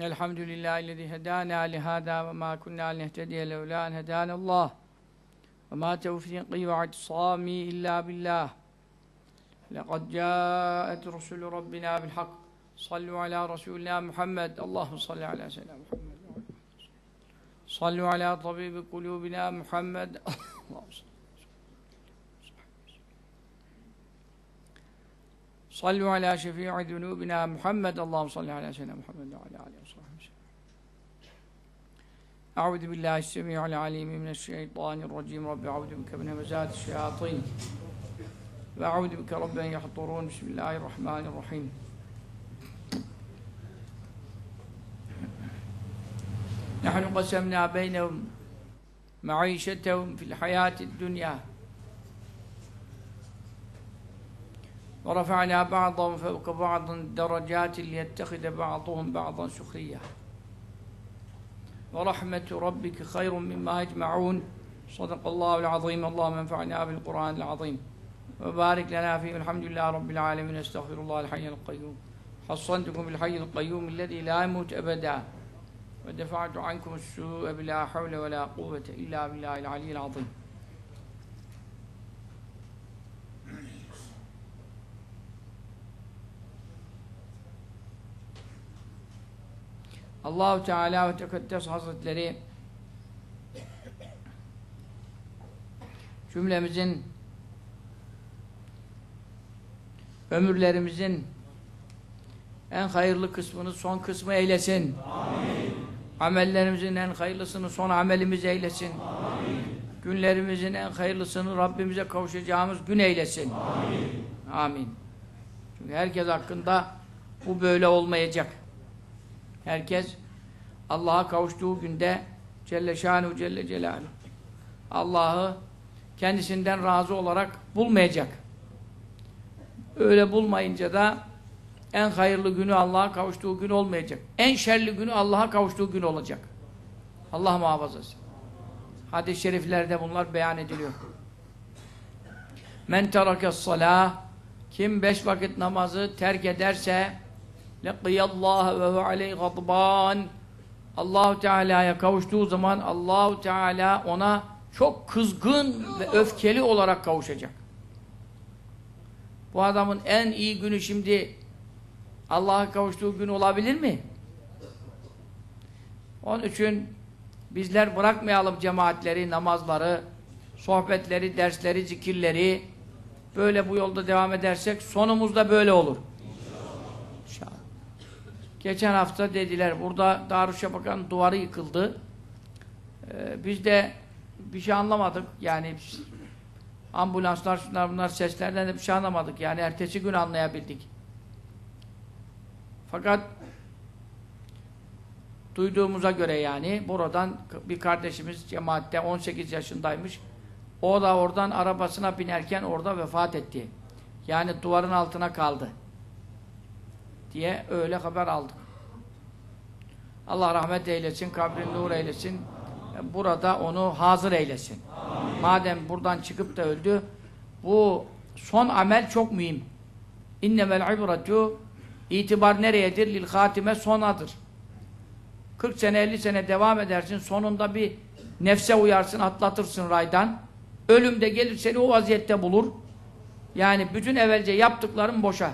الحمد لله الذي هدانا لهذا وما كنا لنهتدي لولا أن هدانا الله. وما توفيقي واعتصامي إلا بالله. لقد جاءت رسل ربنا بالحق. صلوا على رسولنا محمد. اللهم صل على سيدنا محمد. صلوا على طبيب قلوبنا محمد. اللهم صل صلوا على شفيع ذنوبنا محمد. اللهم صل على سيدنا محمد وعلى آله وصحبه وسلم. أعوذ بالله السميع العليم من الشيطان الرجيم. رب أعوذ بك من همزات الشياطين وأعوذ بك رب أن يحضرون. بسم الله الرحمن الرحيم. نحن قسمنا بينهم معيشتهم في الحياة الدنيا ورفعنا بعضهم فوق بعض درجات ليتخذ بعضهم بعضا سخريا ورحمة ربك خير مما يجمعون. صدق الله العظيم. اللهم انفعنا بالقرآن العظيم. وبارك لنا فيه. الحمد لله رب العالمين. أستغفر الله الحي القيوم. حصنتكم بالحي القيوم الذي لا يموت أبدا. ودفعت عنكم السوء بلا حول ولا قوة إلا بالله العلي العظيم. Allahu Teala ve Tekaddes Hazretleri cümlemizin ömürlerimizin en hayırlı kısmını son kısmı eylesin. Amin. Amellerimizin en hayırlısını son amelimiz eylesin. Amin. Günlerimizin en hayırlısını Rabbimize kavuşacağımız gün eylesin. Amin. Amin. Çünkü herkes hakkında bu böyle olmayacak. Herkes Allah'a kavuştuğu günde Celle Şanuhu Celle Celaluhu Allah'ı kendisinden razı olarak bulmayacak. Öyle bulmayınca da en hayırlı günü Allah'a kavuştuğu gün olmayacak. En şerli günü Allah'a kavuştuğu gün olacak. Allah muhafaza etsin. Hadis-i şeriflerde bunlar beyan ediliyor. Men terakes salah kim beş vakit namazı terk ederse leqiyallahu ve hu aleyhi gadban Allahu Teala'ya kavuştuğu zaman Allahu Teala ona çok kızgın ve öfkeli olarak kavuşacak. Bu adamın en iyi günü şimdi Allah'a kavuştuğu gün olabilir mi? Onun için bizler bırakmayalım cemaatleri, namazları, sohbetleri, dersleri, zikirleri. Böyle bu yolda devam edersek sonumuzda böyle olur. Geçen hafta dediler burada Darüşşafaka'nın duvarı yıkıldı. Ee, biz de bir şey anlamadık. Yani ambulanslar, şunlar bunlar seslerden de bir şey anlamadık. Yani ertesi gün anlayabildik. Fakat duyduğumuza göre yani buradan bir kardeşimiz cemaatte 18 yaşındaymış. O da oradan arabasına binerken orada vefat etti. Yani duvarın altına kaldı. Diye öyle haber aldık. Allah rahmet eylesin, kabrin nur eylesin. Burada onu hazır eylesin. Amin. Madem buradan çıkıp da öldü, bu son amel çok mühim. İnnemel ibretu itibar nereyedir? Lil hatime sonadır. 40 sene 50 sene devam edersin sonunda bir nefse uyarsın atlatırsın raydan ölümde gelir seni o vaziyette bulur yani bütün evvelce yaptıkların boşa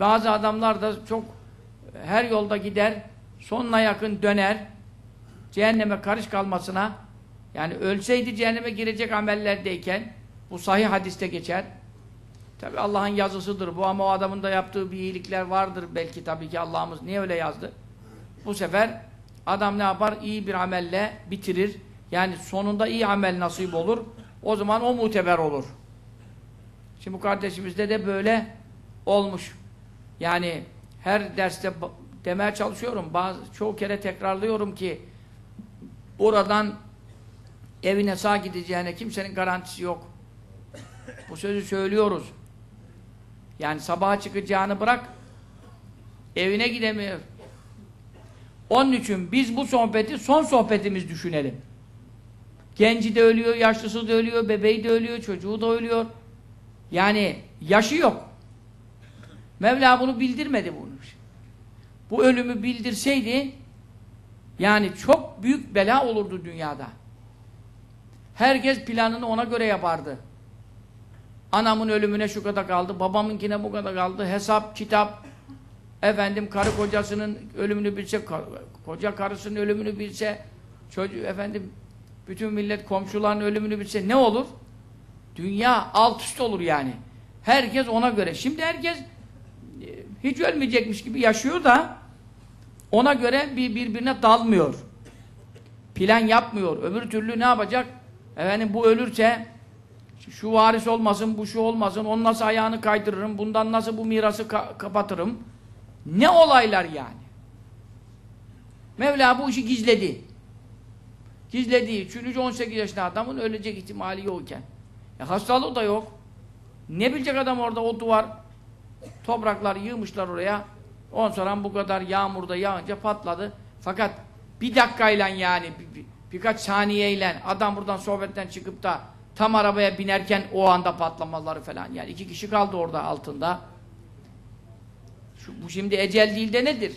bazı adamlar da çok her yolda gider sonuna yakın döner cehenneme karış kalmasına yani ölseydi cehenneme girecek amellerdeyken bu sahih hadiste geçer tabi Allah'ın yazısıdır bu ama o adamın da yaptığı bir iyilikler vardır belki tabii ki Allah'ımız niye öyle yazdı bu sefer adam ne yapar? İyi bir amelle bitirir. Yani sonunda iyi amel nasip olur. O zaman o muteber olur. Şimdi bu kardeşimizde de böyle olmuş. Yani her derste demeye çalışıyorum. Bazı, çoğu kere tekrarlıyorum ki oradan evine sağ gideceğine kimsenin garantisi yok. Bu sözü söylüyoruz. Yani sabaha çıkacağını bırak evine gidemiyor. Onun için biz bu sohbeti son sohbetimiz düşünelim. Genci de ölüyor, yaşlısı da ölüyor, bebeği de ölüyor, çocuğu da ölüyor. Yani yaşı yok. Mevla bunu bildirmedi bunu. bu ölümü bildirseydi yani çok büyük bela olurdu dünyada. Herkes planını ona göre yapardı. Anamın ölümüne şu kadar kaldı, babamınkine bu kadar kaldı, hesap, kitap, efendim karı kocasının ölümünü bilse, koca karısının ölümünü bilse, çocuğu efendim bütün millet komşuların ölümünü bilse ne olur? Dünya alt üst olur yani. Herkes ona göre. Şimdi herkes hiç ölmeyecekmiş gibi yaşıyor da ona göre bir birbirine dalmıyor. Plan yapmıyor. Öbür türlü ne yapacak? Efendim bu ölürse şu varis olmasın, bu şu olmasın, onun nasıl ayağını kaydırırım, bundan nasıl bu mirası ka kapatırım. Ne olaylar yani. Mevla bu işi gizledi. Gizlediği için 18 yaşında adamın ölecek ihtimali yokken. E hastalığı da yok. Ne bilecek adam orada o duvar topraklar yığmışlar oraya. Ondan sonra bu kadar yağmurda yağınca patladı. Fakat bir dakikayla yani bir, bir, birkaç saniyeyle adam buradan sohbetten çıkıp da tam arabaya binerken o anda patlamaları falan yani iki kişi kaldı orada altında. Şu, bu şimdi ecel değil de nedir?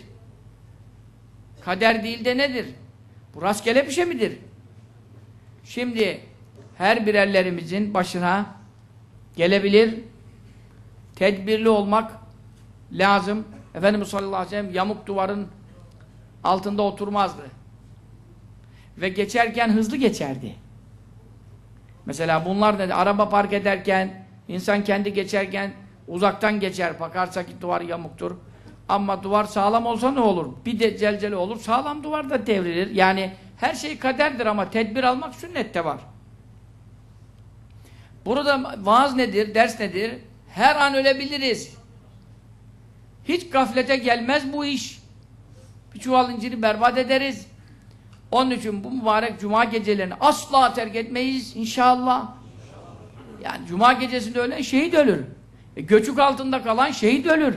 Kader değil de nedir? Bu rastgele bir şey midir? Şimdi her birerlerimizin başına gelebilir. Tedbirli olmak lazım. Efendimiz sallallahu aleyhi ve sellem yamuk duvarın altında oturmazdı. Ve geçerken hızlı geçerdi. Mesela bunlar ne? Araba park ederken, insan kendi geçerken uzaktan geçer. Bakarsa ki duvar yamuktur. Ama duvar sağlam olsa ne olur? Bir de celcele olur. Sağlam duvar da devrilir. Yani her şey kaderdir ama tedbir almak sünnette var. Burada vaaz nedir, ders nedir? Her an ölebiliriz. Hiç gaflete gelmez bu iş. Bir çuval inciri berbat ederiz. Onun için bu mübarek cuma gecelerini asla terk etmeyiz inşallah. Yani cuma gecesinde ölen şehit ölür. E, göçük altında kalan şehit ölür.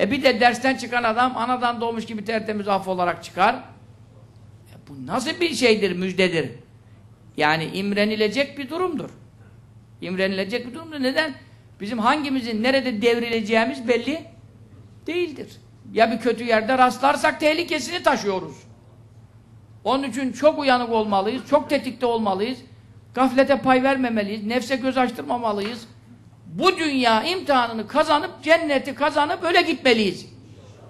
E bir de dersten çıkan adam anadan doğmuş gibi tertemiz af olarak çıkar. E, bu nasıl bir şeydir, müjdedir? Yani imrenilecek bir durumdur. İmrenilecek bir durumdur. Neden? Bizim hangimizin nerede devrileceğimiz belli değildir. Ya bir kötü yerde rastlarsak tehlikesini taşıyoruz. Onun için çok uyanık olmalıyız, çok tetikte olmalıyız. Gaflete pay vermemeliyiz, nefse göz açtırmamalıyız. Bu dünya imtihanını kazanıp, cenneti kazanıp öyle gitmeliyiz.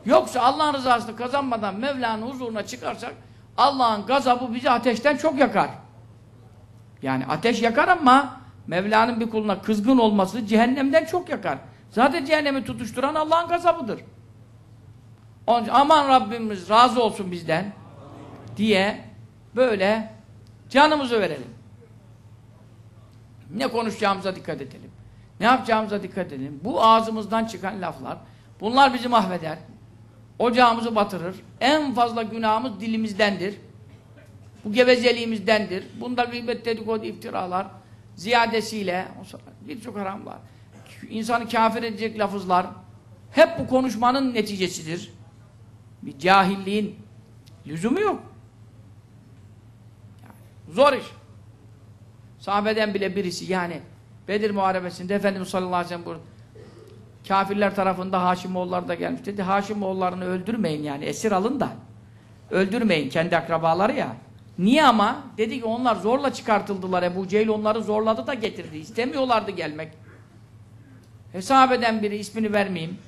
Yoksa Allah'ın rızasını kazanmadan Mevla'nın huzuruna çıkarsak Allah'ın gazabı bizi ateşten çok yakar. Yani ateş yakar ama Mevla'nın bir kuluna kızgın olması cehennemden çok yakar. Zaten cehennemi tutuşturan Allah'ın gazabıdır. Onun için aman Rabbimiz razı olsun bizden diye böyle canımızı verelim. Ne konuşacağımıza dikkat edelim. Ne yapacağımıza dikkat edelim. Bu ağzımızdan çıkan laflar, bunlar bizi mahveder. Ocağımızı batırır. En fazla günahımız dilimizdendir. Bu gevezeliğimizdendir. Bunda gıybet, dedikodu, iftiralar ziyadesiyle birçok haramlar. İnsanı kafir edecek lafızlar hep bu konuşmanın neticesidir. Bir cahilliğin lüzumu yok. Yani zor iş. Sahabeden bile birisi yani Bedir Muharebesi'nde Efendimiz sallallahu aleyhi ve sellem kafirler tarafında Haşimoğulları da gelmiş dedi. Haşimoğullarını öldürmeyin yani esir alın da öldürmeyin kendi akrabaları ya. Niye ama? Dedi ki onlar zorla çıkartıldılar. Ebu Cehil onları zorladı da getirdi. İstemiyorlardı gelmek. Hesabeden biri ismini vermeyeyim.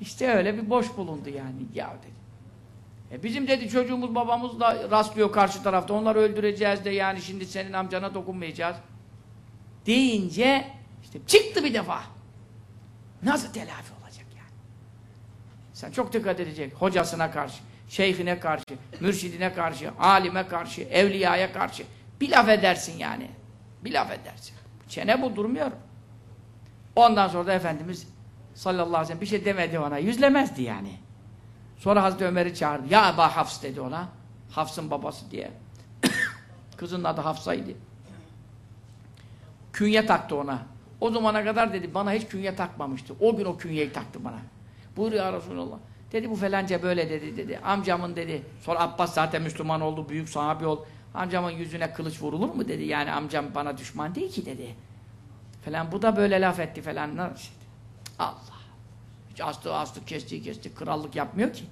İşte öyle bir boş bulundu yani. Ya dedi. E bizim dedi çocuğumuz babamız da rastlıyor karşı tarafta. Onları öldüreceğiz de yani şimdi senin amcana dokunmayacağız. Deyince işte çıktı bir defa. Nasıl telafi olacak yani? Sen çok dikkat edecek hocasına karşı şeyhine karşı, mürşidine karşı, alime karşı, evliyaya karşı bir laf edersin yani. Bir laf edersin. Çene bu durmuyor. Ondan sonra da Efendimiz sallallahu aleyhi ve sellem bir şey demedi ona. Yüzlemezdi yani. Sonra Hazreti Ömer'i çağırdı. Ya Eba Hafs dedi ona. Hafs'ın babası diye. Kızının adı Hafsa'ydı. Künye taktı ona. O zamana kadar dedi bana hiç künye takmamıştı. O gün o künyeyi taktı bana. Buyur ya Resulallah. Dedi bu felanca böyle dedi dedi. Amcamın dedi. Sonra Abbas zaten Müslüman oldu. Büyük sahabi oldu. Amcamın yüzüne kılıç vurulur mu dedi. Yani amcam bana düşman değil ki dedi. Falan bu da böyle laf etti falan. Allah. Hiç astığı astık kestiği kesti. Krallık yapmıyor ki.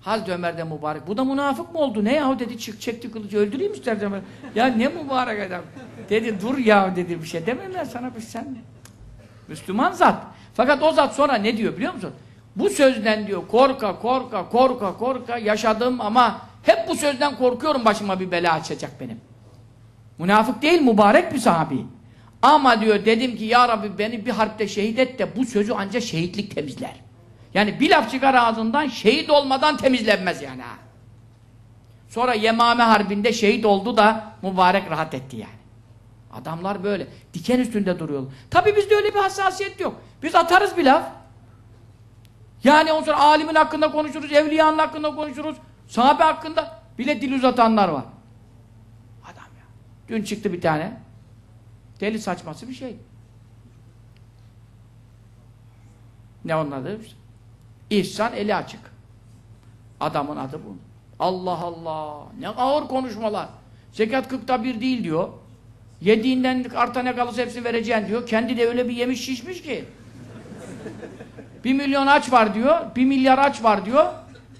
Hazreti Ömer de mübarek. Bu da münafık mı oldu? Ne yahu dedi çık çekti kılıcı öldüreyim istersen. Ya ne mübarek adam. Dedi dur ya dedi bir şey demem ben sana bir sen. Müslüman zat. Fakat o zat sonra ne diyor biliyor musun? Bu sözden diyor korka korka korka korka yaşadım ama hep bu sözden korkuyorum başıma bir bela açacak benim. Münafık değil mübarek bir sahabi. Ama diyor dedim ki ya Rabbi beni bir harpte şehit et de bu sözü ancak şehitlik temizler. Yani bir laf çıkar ağzından şehit olmadan temizlenmez yani ha. Sonra Yemame Harbi'nde şehit oldu da mübarek rahat etti yani. Adamlar böyle. Diken üstünde duruyorlar. Tabi bizde öyle bir hassasiyet yok. Biz atarız bir laf. Yani ondan sonra alimin hakkında konuşuruz, evliyanın hakkında konuşuruz, sahabe hakkında bile dil uzatanlar var. Adam ya. Dün çıktı bir tane. Deli saçması bir şey. Ne onun adı? İhsan eli açık. Adamın adı bu. Allah Allah. Ne ağır konuşmalar. Zekat kırkta bir değil diyor. Yediğinden arta ne kalırsa hepsini vereceksin diyor. Kendi de öyle bir yemiş şişmiş ki. bir milyon aç var diyor. Bir milyar aç var diyor.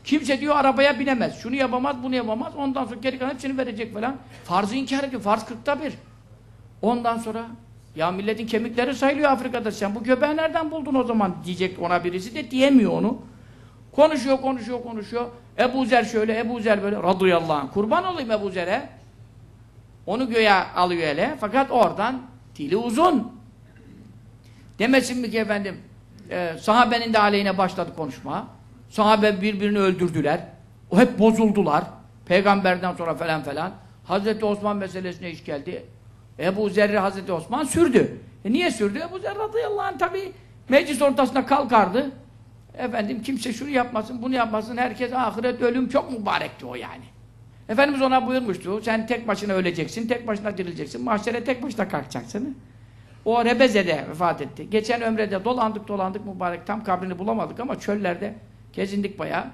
Kimse diyor arabaya binemez. Şunu yapamaz, bunu yapamaz. Ondan sonra geri kalan hepsini verecek falan. Farzı inkar ediyor. Farz kırkta bir. Ondan sonra ya milletin kemikleri sayılıyor Afrika'da. Sen bu göbeği nereden buldun o zaman diyecek ona birisi de diyemiyor onu. Konuşuyor, konuşuyor, konuşuyor. Ebu Zer şöyle, Ebu Zer böyle. Radıyallahu anh. Kurban olayım Ebu Zer'e. Onu göğe alıyor ele. Fakat oradan dili uzun. Demesin mi ki efendim e, sahabenin de aleyhine başladı konuşma. Sahabe birbirini öldürdüler. O hep bozuldular. Peygamberden sonra falan falan. Hazreti Osman meselesine iş geldi. Ebu Zerri Hazreti Osman sürdü. E niye sürdü? Ebu Zerri radıyallahu anh tabi meclis ortasında kalkardı. Efendim kimse şunu yapmasın, bunu yapmasın. Herkes ahiret ölüm çok mübarekti o yani. Efendimiz ona buyurmuştu. Sen tek başına öleceksin, tek başına dirileceksin. Mahşere tek başına kalkacaksın. O Rebeze'de vefat etti. Geçen ömrede dolandık dolandık mübarek. Tam kabrini bulamadık ama çöllerde gezindik bayağı.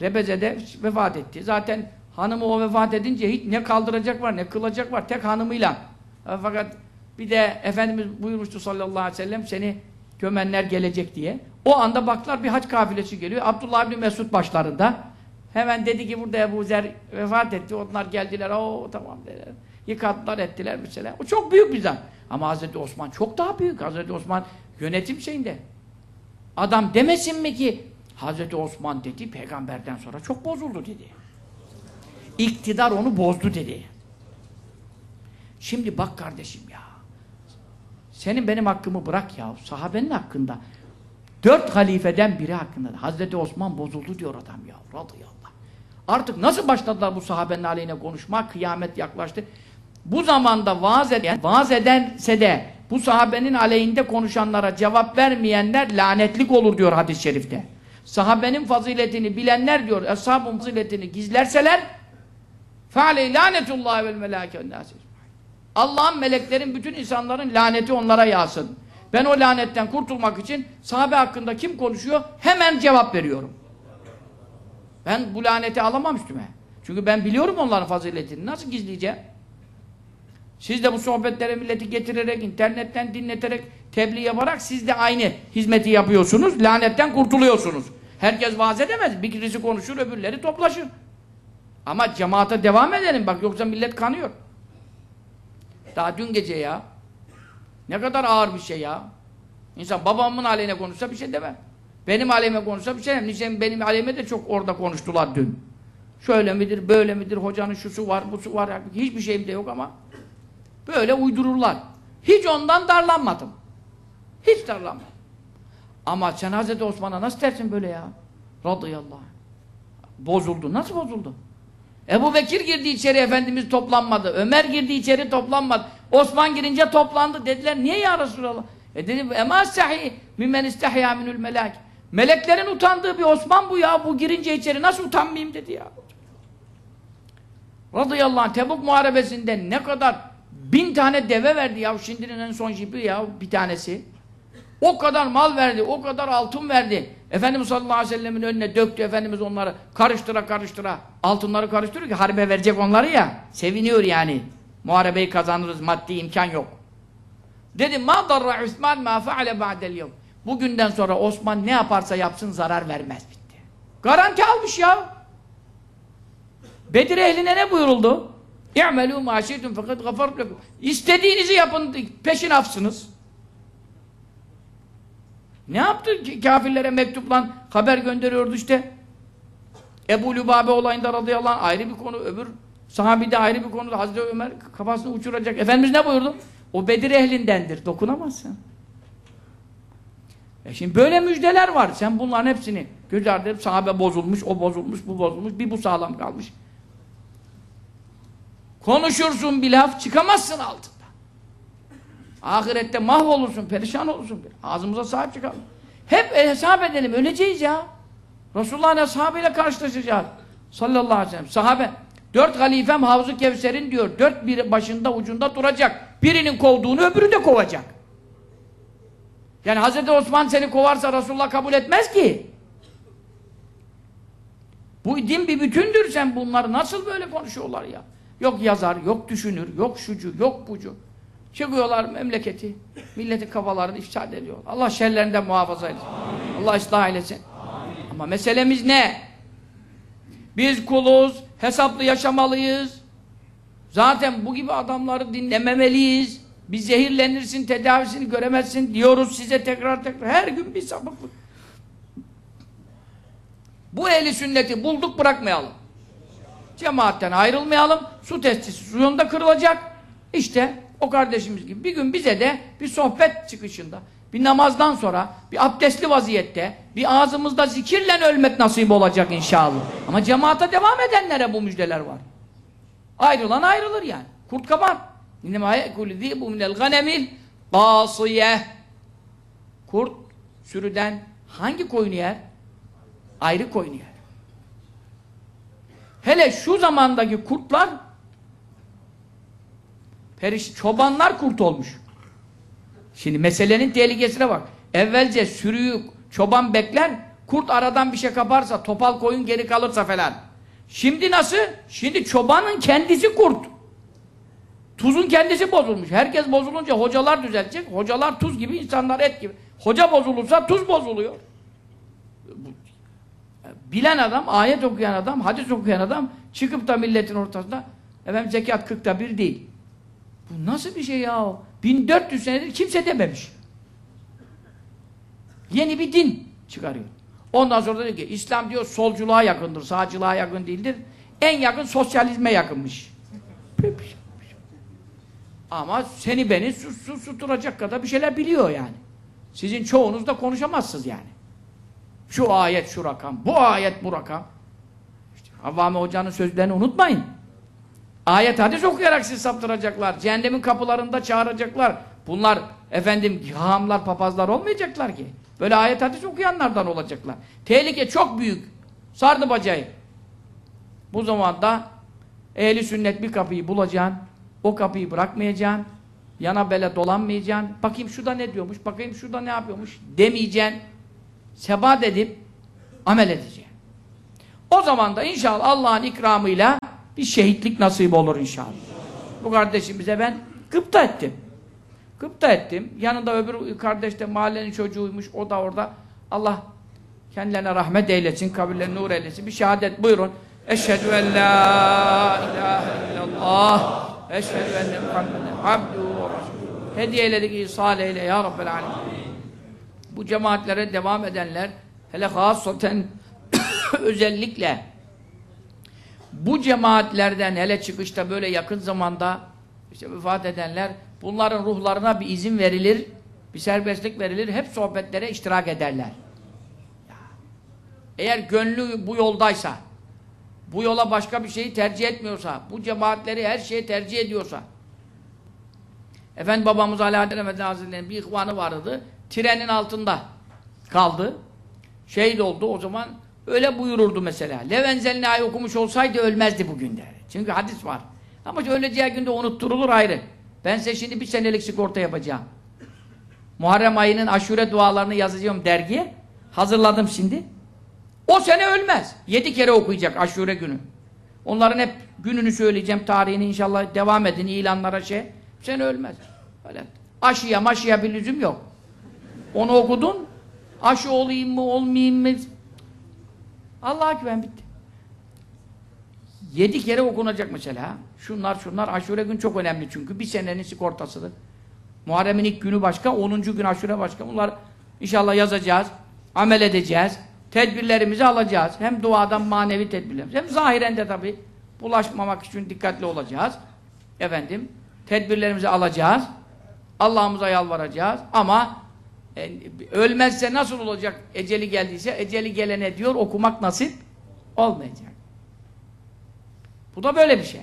Rebeze'de vefat etti. Zaten hanımı o vefat edince hiç ne kaldıracak var ne kılacak var. Tek hanımıyla. Fakat bir de Efendimiz buyurmuştu sallallahu aleyhi ve sellem seni gömenler gelecek diye. O anda baktılar bir hac kafilesi geliyor. Abdullah bin Mesud başlarında. Hemen dedi ki burada Ebu Zer vefat etti. Onlar geldiler. O tamam dediler. Yıkadılar ettiler mesela. O çok büyük bir zat. Ama Hazreti Osman çok daha büyük. Hazreti Osman yönetim şeyinde. Adam demesin mi ki Hazreti Osman dedi peygamberden sonra çok bozuldu dedi. İktidar onu bozdu dedi. Şimdi bak kardeşim ya. Senin benim hakkımı bırak ya. Sahabenin hakkında. Dört halifeden biri hakkında. Hazreti Osman bozuldu diyor adam ya. Radıyallah. Artık nasıl başladılar bu sahabenin aleyhine konuşma? Kıyamet yaklaştı. Bu zamanda vaaz eden, vaaz edense de bu sahabenin aleyhinde konuşanlara cevap vermeyenler lanetlik olur diyor hadis-i şerifte. Sahabenin faziletini bilenler diyor, ashabın faziletini gizlerseler فَعَلَيْ لَانَةُ اللّٰهِ وَالْمَلَاكَ Allah'ın meleklerin bütün insanların laneti onlara yağsın. Ben o lanetten kurtulmak için sahabe hakkında kim konuşuyor hemen cevap veriyorum. Ben bu laneti alamam üstüme. Çünkü ben biliyorum onların faziletini. Nasıl gizleyeceğim? Siz de bu sohbetlere milleti getirerek, internetten dinleterek, tebliğ yaparak siz de aynı hizmeti yapıyorsunuz. Lanetten kurtuluyorsunuz. Herkes vaaz edemez. Birisi konuşur, öbürleri toplaşır. Ama cemaate devam edelim bak yoksa millet kanıyor. Daha dün gece ya. Ne kadar ağır bir şey ya. İnsan babamın aleyhine konuşsa bir şey demem. Benim aleyhime konuşsa bir şey. Niçin benim aleyhime de çok orada konuştular dün. Şöyle midir, böyle midir, hocanın şusu var, busu var. Hiçbir şeyim de yok ama böyle uydururlar. Hiç ondan darlanmadım. Hiç darlanmadım. Ama sen Hazreti Osman'a nasıl dersin böyle ya? Radıyallahu anh. Bozuldu. Nasıl bozuldu? Ebu Bekir girdi içeri Efendimiz toplanmadı. Ömer girdi içeri toplanmadı. Osman girince toplandı. Dediler niye ya Resulallah? E dedi ema sahi mimmen istehya minül melek. Meleklerin utandığı bir Osman bu ya. Bu girince içeri nasıl utanmayayım dedi ya. Radıyallahu anh Tebuk muharebesinde ne kadar bin tane deve verdi ya. Şimdinin en son jipi ya bir tanesi. O kadar mal verdi, o kadar altın verdi. Efendimiz sallallahu aleyhi ve sellemin önüne döktü Efendimiz onları karıştıra karıştıra. Altınları karıştırıyor ki harbe verecek onları ya. Seviniyor yani. Muharebeyi kazanırız, maddi imkan yok. Dedi ma darra Osman ma faale ba'del yevm. Bugünden sonra Osman ne yaparsa yapsın zarar vermez bitti. Garanti almış ya. Bedir ehline ne buyuruldu? İ'melû mâ fakat gafartu lekum. İstediğinizi yapın, peşin afsınız. Ne yaptı ki kafirlere mektupla haber gönderiyordu işte. Ebu Lübabe olayında radıyallahu anh ayrı bir konu, öbür sahabide ayrı bir konuda Hazreti Ömer kafasını uçuracak. Efendimiz ne buyurdu? O Bedir ehlindendir, dokunamazsın. E şimdi böyle müjdeler var. Sen bunların hepsini göz ardı edip sahabe bozulmuş, o bozulmuş, bu bozulmuş, bir bu sağlam kalmış. Konuşursun bir laf, çıkamazsın altında. Ahirette mahvolursun, perişan olursun. Ağzımıza sahip çıkalım. Hep hesap edelim, öleceğiz ya. Resulullah'ın ashabıyla karşılaşacağız. Sallallahu aleyhi ve sellem. Sahabe, dört halifem Havzu Kevser'in diyor, dört bir başında ucunda duracak. Birinin kovduğunu öbürü de kovacak. Yani Hazreti Osman seni kovarsa Resulullah kabul etmez ki. Bu din bir bütündür sen bunları nasıl böyle konuşuyorlar ya? Yok yazar, yok düşünür, yok şucu, yok bucu. Çıkıyorlar memleketi, milletin kafalarını ifsad ediyor. Allah şerlerinden muhafaza etsin. Allah ıslah eylesin. Ama meselemiz ne? Biz kuluz, hesaplı yaşamalıyız. Zaten bu gibi adamları dinlememeliyiz. Bir zehirlenirsin, tedavisini göremezsin diyoruz size tekrar tekrar. Her gün bir sapıklık. Bu ehli sünneti bulduk bırakmayalım. Cemaatten ayrılmayalım. Su testisi suyunda kırılacak. İşte o kardeşimiz gibi bir gün bize de bir sohbet çıkışında, bir namazdan sonra, bir abdestli vaziyette, bir ağzımızda zikirle ölmek nasip olacak inşallah. Ama cemaate devam edenlere bu müjdeler var. Ayrılan ayrılır yani. Kurt kabar. İnnemâ ye'kulü zîbu minel ganemil gâsiyeh. Kurt sürüden hangi koyunu yer? Ayrı koyunu yer. Hele şu zamandaki kurtlar periş çobanlar kurt olmuş. Şimdi meselenin tehlikesine bak. Evvelce sürüyü çoban bekler, kurt aradan bir şey kaparsa, topal koyun geri kalırsa falan. Şimdi nasıl? Şimdi çobanın kendisi kurt. Tuzun kendisi bozulmuş. Herkes bozulunca hocalar düzelecek. Hocalar tuz gibi, insanlar et gibi. Hoca bozulursa tuz bozuluyor. Bilen adam, ayet okuyan adam, hadis okuyan adam çıkıp da milletin ortasında efendim zekat kırkta bir değil. Bu nasıl bir şey ya? 1400 senedir kimse dememiş. Yeni bir din çıkarıyor. Ondan sonra diyor ki İslam diyor solculuğa yakındır, sağcılığa yakın değildir. En yakın sosyalizme yakınmış. Ama seni beni sus, sus, susturacak kadar bir şeyler biliyor yani. Sizin çoğunuz da konuşamazsınız yani. Şu ayet şu rakam, bu ayet bu rakam. İşte Havvame Hoca'nın sözlerini unutmayın. Ayet hadis okuyarak sizi saptıracaklar. Cehennemin kapılarında çağıracaklar. Bunlar efendim hahamlar, papazlar olmayacaklar ki. Böyle ayet hadis okuyanlardan olacaklar. Tehlike çok büyük. Sardı bacayı. Bu zamanda ehli sünnet bir kapıyı bulacaksın. O kapıyı bırakmayacaksın. Yana bele dolanmayacaksın. Bakayım şurada ne diyormuş, bakayım şurada ne yapıyormuş demeyeceksin. Sebat edip amel edeceksin. O zaman da inşallah Allah'ın ikramıyla bir şehitlik nasip olur inşallah. Bu kardeşimize ben gıpta ettim. Gıpta ettim. Yanında öbür kardeş de mahallenin çocuğuymuş. O da orada. Allah kendilerine rahmet eylesin, kabirlerine nur eylesin. Bir şehadet buyurun. Eşhedü en la ilahe illallah. Eşhedü enne Muhammeden abduhu ve resulü. Hediyeledik İsa eyle ya Rabbel alemin. Bu cemaatlere devam edenler hele hasaten özellikle bu cemaatlerden hele çıkışta böyle yakın zamanda işte vefat edenler bunların ruhlarına bir izin verilir, bir serbestlik verilir, hep sohbetlere iştirak ederler. Eğer gönlü bu yoldaysa, bu yola başka bir şeyi tercih etmiyorsa, bu cemaatleri her şeye tercih ediyorsa, Efendi babamız Alaaddin Efendi Hazretleri'nin bir ihvanı vardı, trenin altında kaldı, şehit oldu, o zaman öyle buyururdu mesela. Levenzelna'yı okumuş olsaydı ölmezdi bugün der. Çünkü hadis var. Ama öleceği günde unutturulur ayrı. Ben size şimdi bir senelik sigorta yapacağım. Muharrem ayının aşure dualarını yazacağım dergiye. Hazırladım şimdi. O sene ölmez. Yedi kere okuyacak aşure günü. Onların hep gününü söyleyeceğim, tarihini inşallah devam edin ilanlara şey. Sen ölmez. Öyle. Aşıya maşıya bir lüzum yok. Onu okudun. Aşı olayım mı olmayayım mı? Allah'a güven bitti. Yedi kere okunacak mesela. Şunlar şunlar. Aşure gün çok önemli çünkü. Bir senenin sigortasıdır. Muharrem'in ilk günü başka, 10. gün aşure başka. Bunlar inşallah yazacağız. Amel edeceğiz. Tedbirlerimizi alacağız. Hem duadan manevi tedbirlerimiz. Hem zahiren de tabi bulaşmamak için dikkatli olacağız. Efendim, tedbirlerimizi alacağız. Allah'ımıza yalvaracağız. Ama e, ölmezse nasıl olacak? Eceli geldiyse, eceli gelene diyor okumak nasip olmayacak. Bu da böyle bir şey.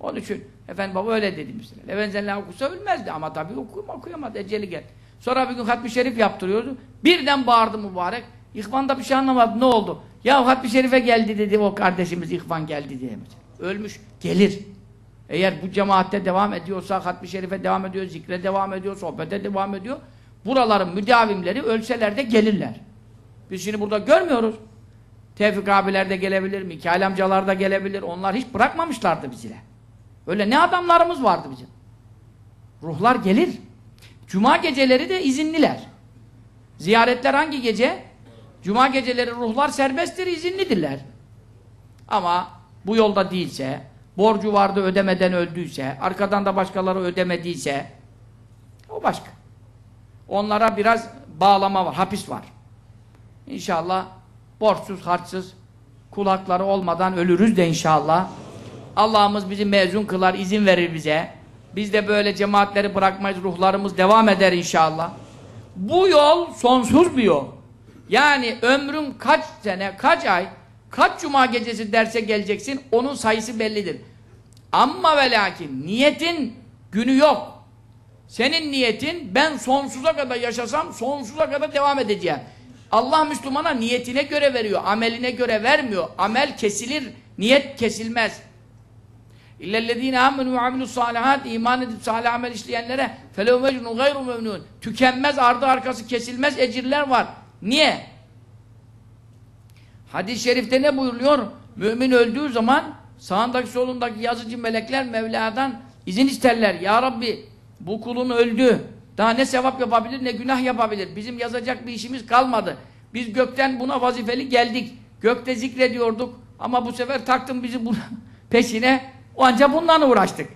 Onun için efendim baba öyle dedi mesela. Levenzenler okusa ölmezdi ama tabii okum, okuyamadı. Eceli geldi. Sonra bir gün hatmi şerif yaptırıyordu. Birden bağırdı mübarek. İhvan da bir şey anlamadı. Ne oldu? Ya hatmi şerife geldi dedi o kardeşimiz İhvan geldi diye. Mesela. Ölmüş. Gelir. Eğer bu cemaatte devam ediyorsa, hatmi şerife devam ediyor, zikre devam ediyor, sohbete devam ediyor. Buraların müdavimleri ölseler de gelirler. Biz şimdi burada görmüyoruz. Tevfik abiler de gelebilir, Mikail amcalar da gelebilir. Onlar hiç bırakmamışlardı bizile. Öyle ne adamlarımız vardı bizim. Ruhlar gelir. Cuma geceleri de izinliler. Ziyaretler hangi gece? Cuma geceleri ruhlar serbesttir, izinlidirler. Ama bu yolda değilse, borcu vardı ödemeden öldüyse, arkadan da başkaları ödemediyse, o başka. Onlara biraz bağlama var, hapis var. İnşallah borçsuz, harçsız, kulakları olmadan ölürüz de inşallah. Allah'ımız bizi mezun kılar, izin verir bize. Biz de böyle cemaatleri bırakmayız, ruhlarımız devam eder inşallah. Bu yol sonsuz bir yol. Yani ömrün kaç sene, kaç ay, kaç cuma gecesi derse geleceksin, onun sayısı bellidir. Ama ve lakin niyetin günü yok. Senin niyetin ben sonsuza kadar yaşasam sonsuza kadar devam edeceğim. Allah Müslümana niyetine göre veriyor, ameline göre vermiyor. Amel kesilir, niyet kesilmez. İllellezîne âmenû ve amilus sâlihât iman edip salih amel işleyenlere felev mecnun gayru memnun. Tükenmez, ardı arkası kesilmez ecirler var. Niye? Hadis-i şerifte ne buyuruluyor? Mümin öldüğü zaman sağındaki solundaki yazıcı melekler Mevla'dan izin isterler. Ya Rabbi bu kulun öldü. Daha ne sevap yapabilir ne günah yapabilir. Bizim yazacak bir işimiz kalmadı. Biz gökten buna vazifeli geldik. Gökte zikrediyorduk. Ama bu sefer taktın bizi buna peşine. O anca bundan uğraştık.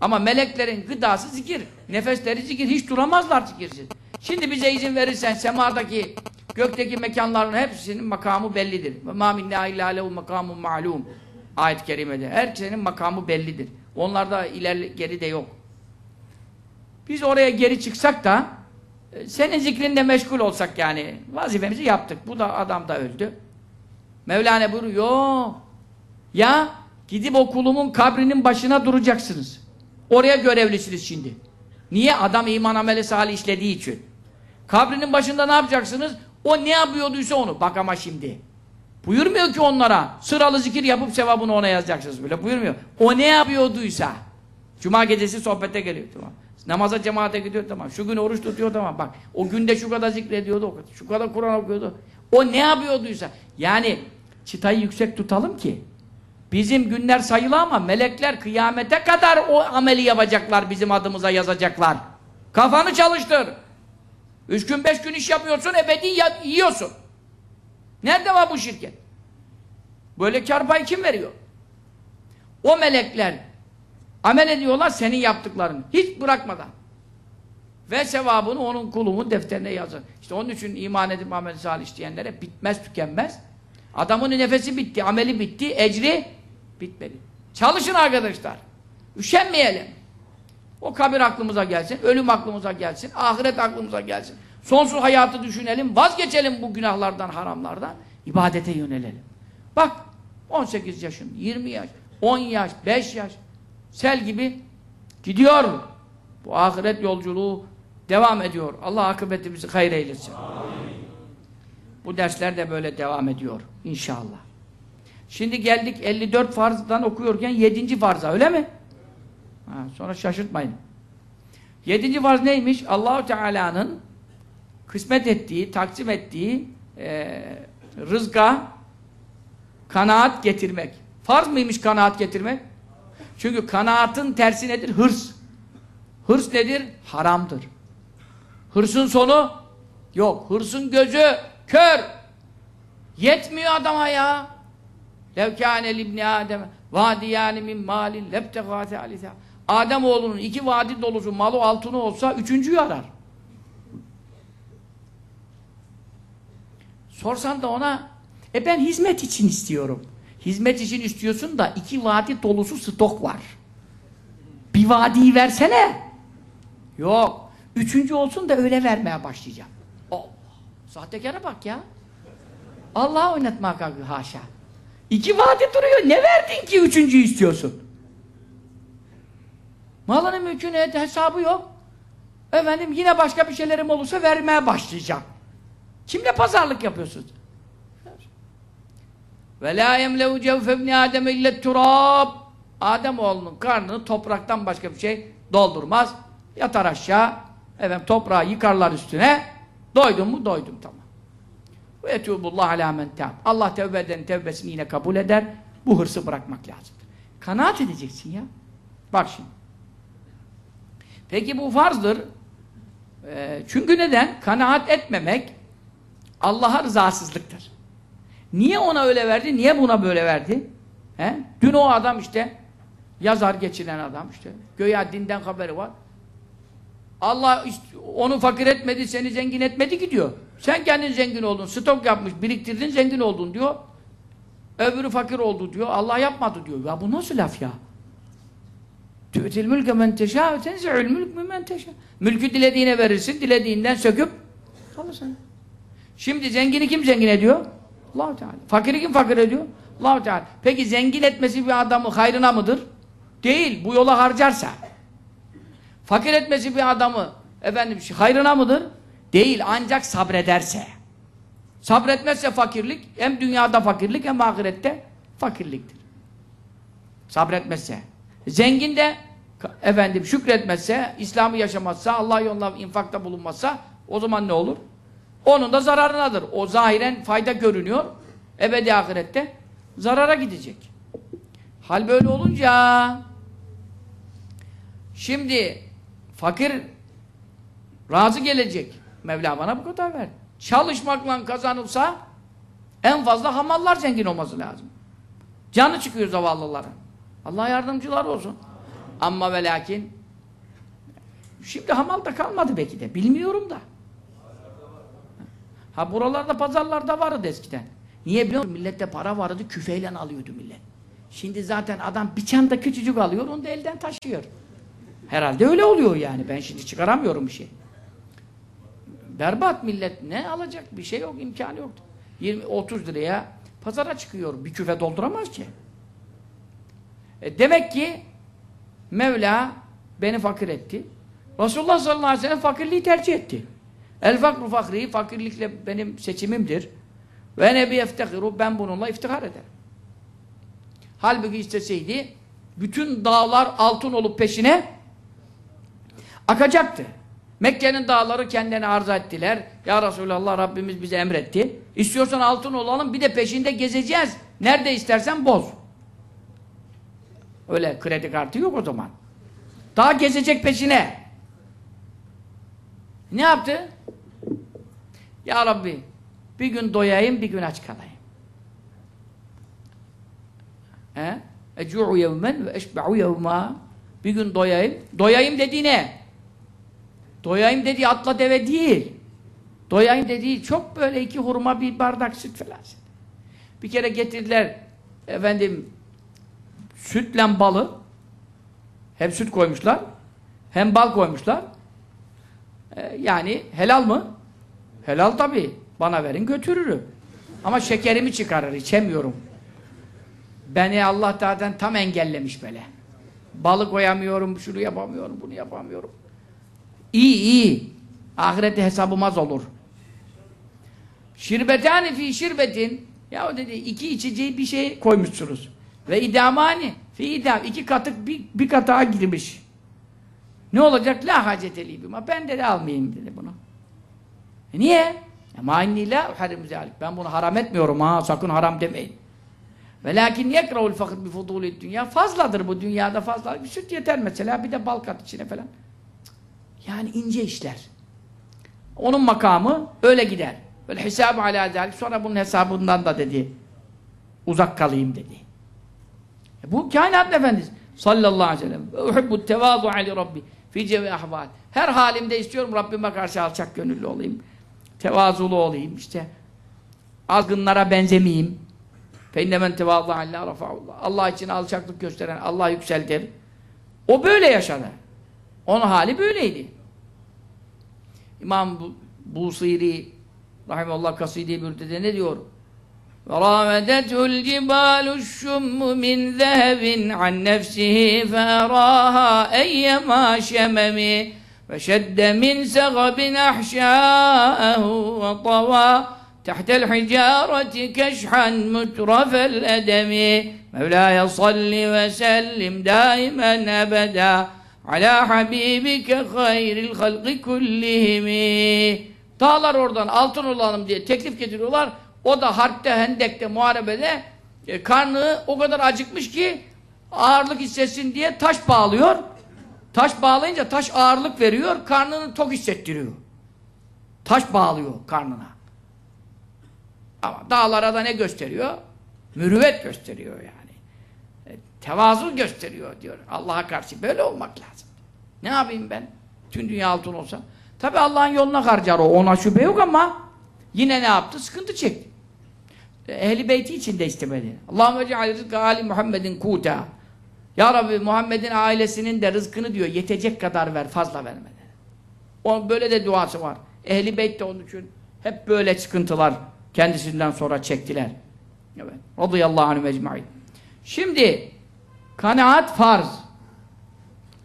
Ama meleklerin gıdası zikir. Nefesleri zikir. Hiç duramazlar zikirsiz. Şimdi bize izin verirsen semadaki, gökteki mekanların hepsinin makamı bellidir. مَا مِنَّا اِلَّا لَهُ مَقَامٌ مَعْلُومٌ Ayet-i kerimede. Herkesin makamı bellidir. Onlarda ileri geri de yok. Biz oraya geri çıksak da e, senin zikrinle meşgul olsak yani vazifemizi yaptık. Bu da adam da öldü. Mevlana buyuruyor. Ya gidip o kulumun kabrinin başına duracaksınız. Oraya görevlisiniz şimdi. Niye? Adam iman ameli salih işlediği için. Kabrinin başında ne yapacaksınız? O ne yapıyorduysa onu. Bak ama şimdi. Buyurmuyor ki onlara. Sıralı zikir yapıp sevabını ona yazacaksınız. Böyle buyurmuyor. O ne yapıyorduysa. Cuma gecesi sohbete geliyor. Tamam. Namaza cemaate gidiyor tamam. Şu gün oruç tutuyor tamam. Bak o günde şu kadar zikrediyordu. Şu kadar Kur'an okuyordu. O ne yapıyorduysa. Yani çıtayı yüksek tutalım ki bizim günler sayılı ama melekler kıyamete kadar o ameli yapacaklar. Bizim adımıza yazacaklar. Kafanı çalıştır. Üç gün beş gün iş yapıyorsun ebedi yiyorsun. Nerede var bu şirket? Böyle kar payı kim veriyor? O melekler amel ediyorlar senin yaptıklarını. Hiç bırakmadan. Ve sevabını onun kulumun defterine yazın. İşte onun için iman edip amel salih işleyenlere bitmez tükenmez. Adamın nefesi bitti, ameli bitti, ecri bitmedi. Çalışın arkadaşlar. Üşenmeyelim. O kabir aklımıza gelsin, ölüm aklımıza gelsin, ahiret aklımıza gelsin. Sonsuz hayatı düşünelim, vazgeçelim bu günahlardan, haramlardan, ibadete yönelelim. Bak, 18 yaşın, 20 yaş, 10 yaş, 5 yaş, sel gibi gidiyor. Bu ahiret yolculuğu devam ediyor. Allah akıbetimizi hayır eylesin. Bu dersler de böyle devam ediyor inşallah. Şimdi geldik 54 farzdan okuyorken 7. farza öyle mi? Ha, sonra şaşırtmayın. 7. farz neymiş? Allahu Teala'nın kısmet ettiği, taksim ettiği e, rızka kanaat getirmek. Farz mıymış kanaat getirmek? Çünkü kanaatın tersi nedir? Hırs. Hırs nedir? Haramdır. Hırsın sonu yok. Hırsın gözü kör. Yetmiyor adama ya. Lev kâne libni Adem vadiyâni min mâlin lebtegâ thâlithâ. Adem oğlunun iki vadi dolusu malı altını olsa üçüncüyü arar. Sorsan da ona e ben hizmet için istiyorum. Hizmet için istiyorsun da iki vadi dolusu stok var. Bir vadiyi versene. Yok. Üçüncü olsun da öyle vermeye başlayacağım. Allah. Sahtekara bak ya. Allah'a oynatma kalkıyor haşa. İki vadi duruyor. Ne verdin ki üçüncüyü istiyorsun? Malının mülkünün hesabı yok. Efendim yine başka bir şeylerim olursa vermeye başlayacağım. Kimle pazarlık yapıyorsun? Ve la yemlehu cevfe ibni Adem ille turab. Adem oğlunun karnını topraktan başka bir şey doldurmaz. Yatar aşağı. Efendim toprağı yıkarlar üstüne. Doydun mu? Doydum tamam. Ve etûbullah alâ men. Allah tevbe edenin tevbesini yine kabul eder. Bu hırsı bırakmak lazımdır. Kanaat edeceksin ya. Bak şimdi. Peki bu farzdır. Ee, çünkü neden? Kanaat etmemek Allah'a rızasızlıktır. Niye ona öyle verdi? Niye buna böyle verdi? He? Dün o adam işte yazar geçilen adam işte. Göya dinden haberi var. Allah onu fakir etmedi, seni zengin etmedi ki diyor. Sen kendin zengin oldun, stok yapmış, biriktirdin, zengin oldun diyor. Öbürü fakir oldu diyor. Allah yapmadı diyor. Ya bu nasıl laf ya? Tü'til mülke men teşâ ve tenzi'ül mülk men teşâ. Mülkü dilediğine verirsin, dilediğinden söküp alırsın. Şimdi zengini kim zengin ediyor? allah Teala. Fakiri kim fakir ediyor? allah Teala. Peki zengin etmesi bir adamı hayrına mıdır? Değil. Bu yola harcarsa. Fakir etmesi bir adamı efendim hayrına mıdır? Değil. Ancak sabrederse. Sabretmezse fakirlik hem dünyada fakirlik hem ahirette fakirliktir. Sabretmezse. Zengin de efendim şükretmezse, İslam'ı yaşamazsa, Allah yolunda infakta bulunmazsa o zaman ne olur? Onun da zararınadır. O zahiren fayda görünüyor. Ebedi ahirette zarara gidecek. Hal böyle olunca şimdi fakir razı gelecek. Mevla bana bu kadar ver. Çalışmakla kazanılsa en fazla hamallar zengin olması lazım. Canı çıkıyor zavallıların. Allah yardımcılar olsun. Ama ve lakin şimdi hamal da kalmadı belki de. Bilmiyorum da. Ha buralarda pazarlarda vardı eskiden. Niye biliyor musun? Millette para vardı küfeyle alıyordu millet. Şimdi zaten adam bir çanta küçücük alıyor onu da elden taşıyor. Herhalde öyle oluyor yani. Ben şimdi çıkaramıyorum bir şey. Berbat millet. Ne alacak? Bir şey yok, imkanı yok. 20-30 liraya pazara çıkıyor. Bir küfe dolduramaz ki. E demek ki Mevla beni fakir etti. Resulullah sallallahu aleyhi ve sellem fakirliği tercih etti. El fakru fakri, fakirlikle benim seçimimdir. Ve nebi eftehiru, ben bununla iftihar ederim. Halbuki isteseydi, bütün dağlar altın olup peşine akacaktı. Mekke'nin dağları kendine arz ettiler. Ya Resulallah Rabbimiz bize emretti. İstiyorsan altın olalım bir de peşinde gezeceğiz. Nerede istersen boz. Öyle kredi kartı yok o zaman. Daha gezecek peşine. Ne yaptı? Ya Rabbi bir gün doyayım bir gün aç kalayım. He? Ecu'u yevmen ve eşbe'u yevma Bir gün doyayım. Doyayım dediği ne? Doyayım dediği atla deve değil. Doyayım dediği çok böyle iki hurma bir bardak süt falan. Bir kere getirdiler efendim sütle balı hem süt koymuşlar hem bal koymuşlar. Ee, yani helal mı? Helal tabi. Bana verin götürürüm. Ama şekerimi çıkarır, içemiyorum. Beni Allah zaten tam engellemiş böyle. Balı koyamıyorum, şunu yapamıyorum, bunu yapamıyorum. İyi iyi. Ahirette hesabımaz olur. Şirbetani fi şirbetin ya o dedi iki içeceği bir şey koymuşsunuz. Ve idamani fi idam iki katık bir, bir katağa girmiş. Ne olacak? La haceteli bima. Ben de almayayım dedi bunu. E niye? Ama inni la. Ben bunu haram etmiyorum ha. Sakın haram demeyin. Ve lakin yekrahul fakir bi fudulid dünya. Fazladır bu dünyada fazla. Bir süt yeter mesela. Bir de bal kat içine falan. Yani ince işler. Onun makamı öyle gider. Vel hesab ala zalik. Sonra bunun hesabından da dedi uzak kalayım dedi. Bu kainat efendisi sallallahu aleyhi ve sellem. Uhibbu tevadu'a li rabbi fi cevi ahval. Her halimde istiyorum Rabbime karşı alçak gönüllü olayım. Tevazulu olayım işte. Azgınlara benzemeyeyim. Fe innemen tevadu'a Allah rafa'ullah. Allah için alçaklık gösteren Allah yükseltir. O böyle yaşadı. Onun hali böyleydi. İmam Busiri Rahimullah Kasidi Bürde'de ne diyor? وراودته الجبال الشم من ذهب عن نفسه فأراها أيما شمم فشد من سغب أحشاءه وطوى. تحت الحجارة كشحا مترف الأدم. مولاي صل وسلم دائما أبدا. على حبيبك خير الخلق كلهم. Dağlar oradan altın olalım diye teklif getiriyorlar. O da harpte, hendekte, muharebede e, karnı o kadar acıkmış ki ağırlık hissetsin diye taş bağlıyor. Taş bağlayınca taş ağırlık veriyor, karnını tok hissettiriyor. Taş bağlıyor karnına. Ama dağlara da ne gösteriyor? Mürüvvet gösteriyor yani. E, tevazu gösteriyor diyor. Allah'a karşı böyle olmak lazım. Ne yapayım ben? Tüm dünya altın olsa. Tabi Allah'ın yoluna harcar o. Ona şüphe yok ama yine ne yaptı? Sıkıntı çekti. Ehli beyti için de istemedi. Allahümme ceal rızkı Ali Muhammedin kuta. Ya Rabbi Muhammed'in ailesinin de rızkını diyor yetecek kadar ver, fazla vermeden. O böyle de duası var. Ehli beyt de onun için hep böyle sıkıntılar kendisinden sonra çektiler. Evet. Radıyallahu anh mecmaîn. Şimdi kanaat farz.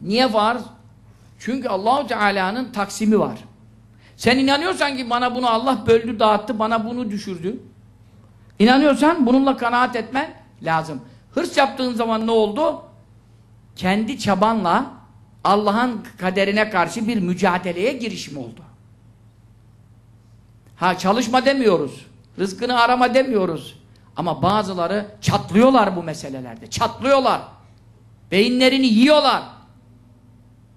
Niye farz? Çünkü Allahu Teala'nın taksimi var. Sen inanıyorsan ki bana bunu Allah böldü, dağıttı, bana bunu düşürdü. İnanıyorsan bununla kanaat etmen lazım. Hırs yaptığın zaman ne oldu? Kendi çabanla Allah'ın kaderine karşı bir mücadeleye girişim oldu. Ha çalışma demiyoruz. Rızkını arama demiyoruz. Ama bazıları çatlıyorlar bu meselelerde. Çatlıyorlar. Beyinlerini yiyorlar.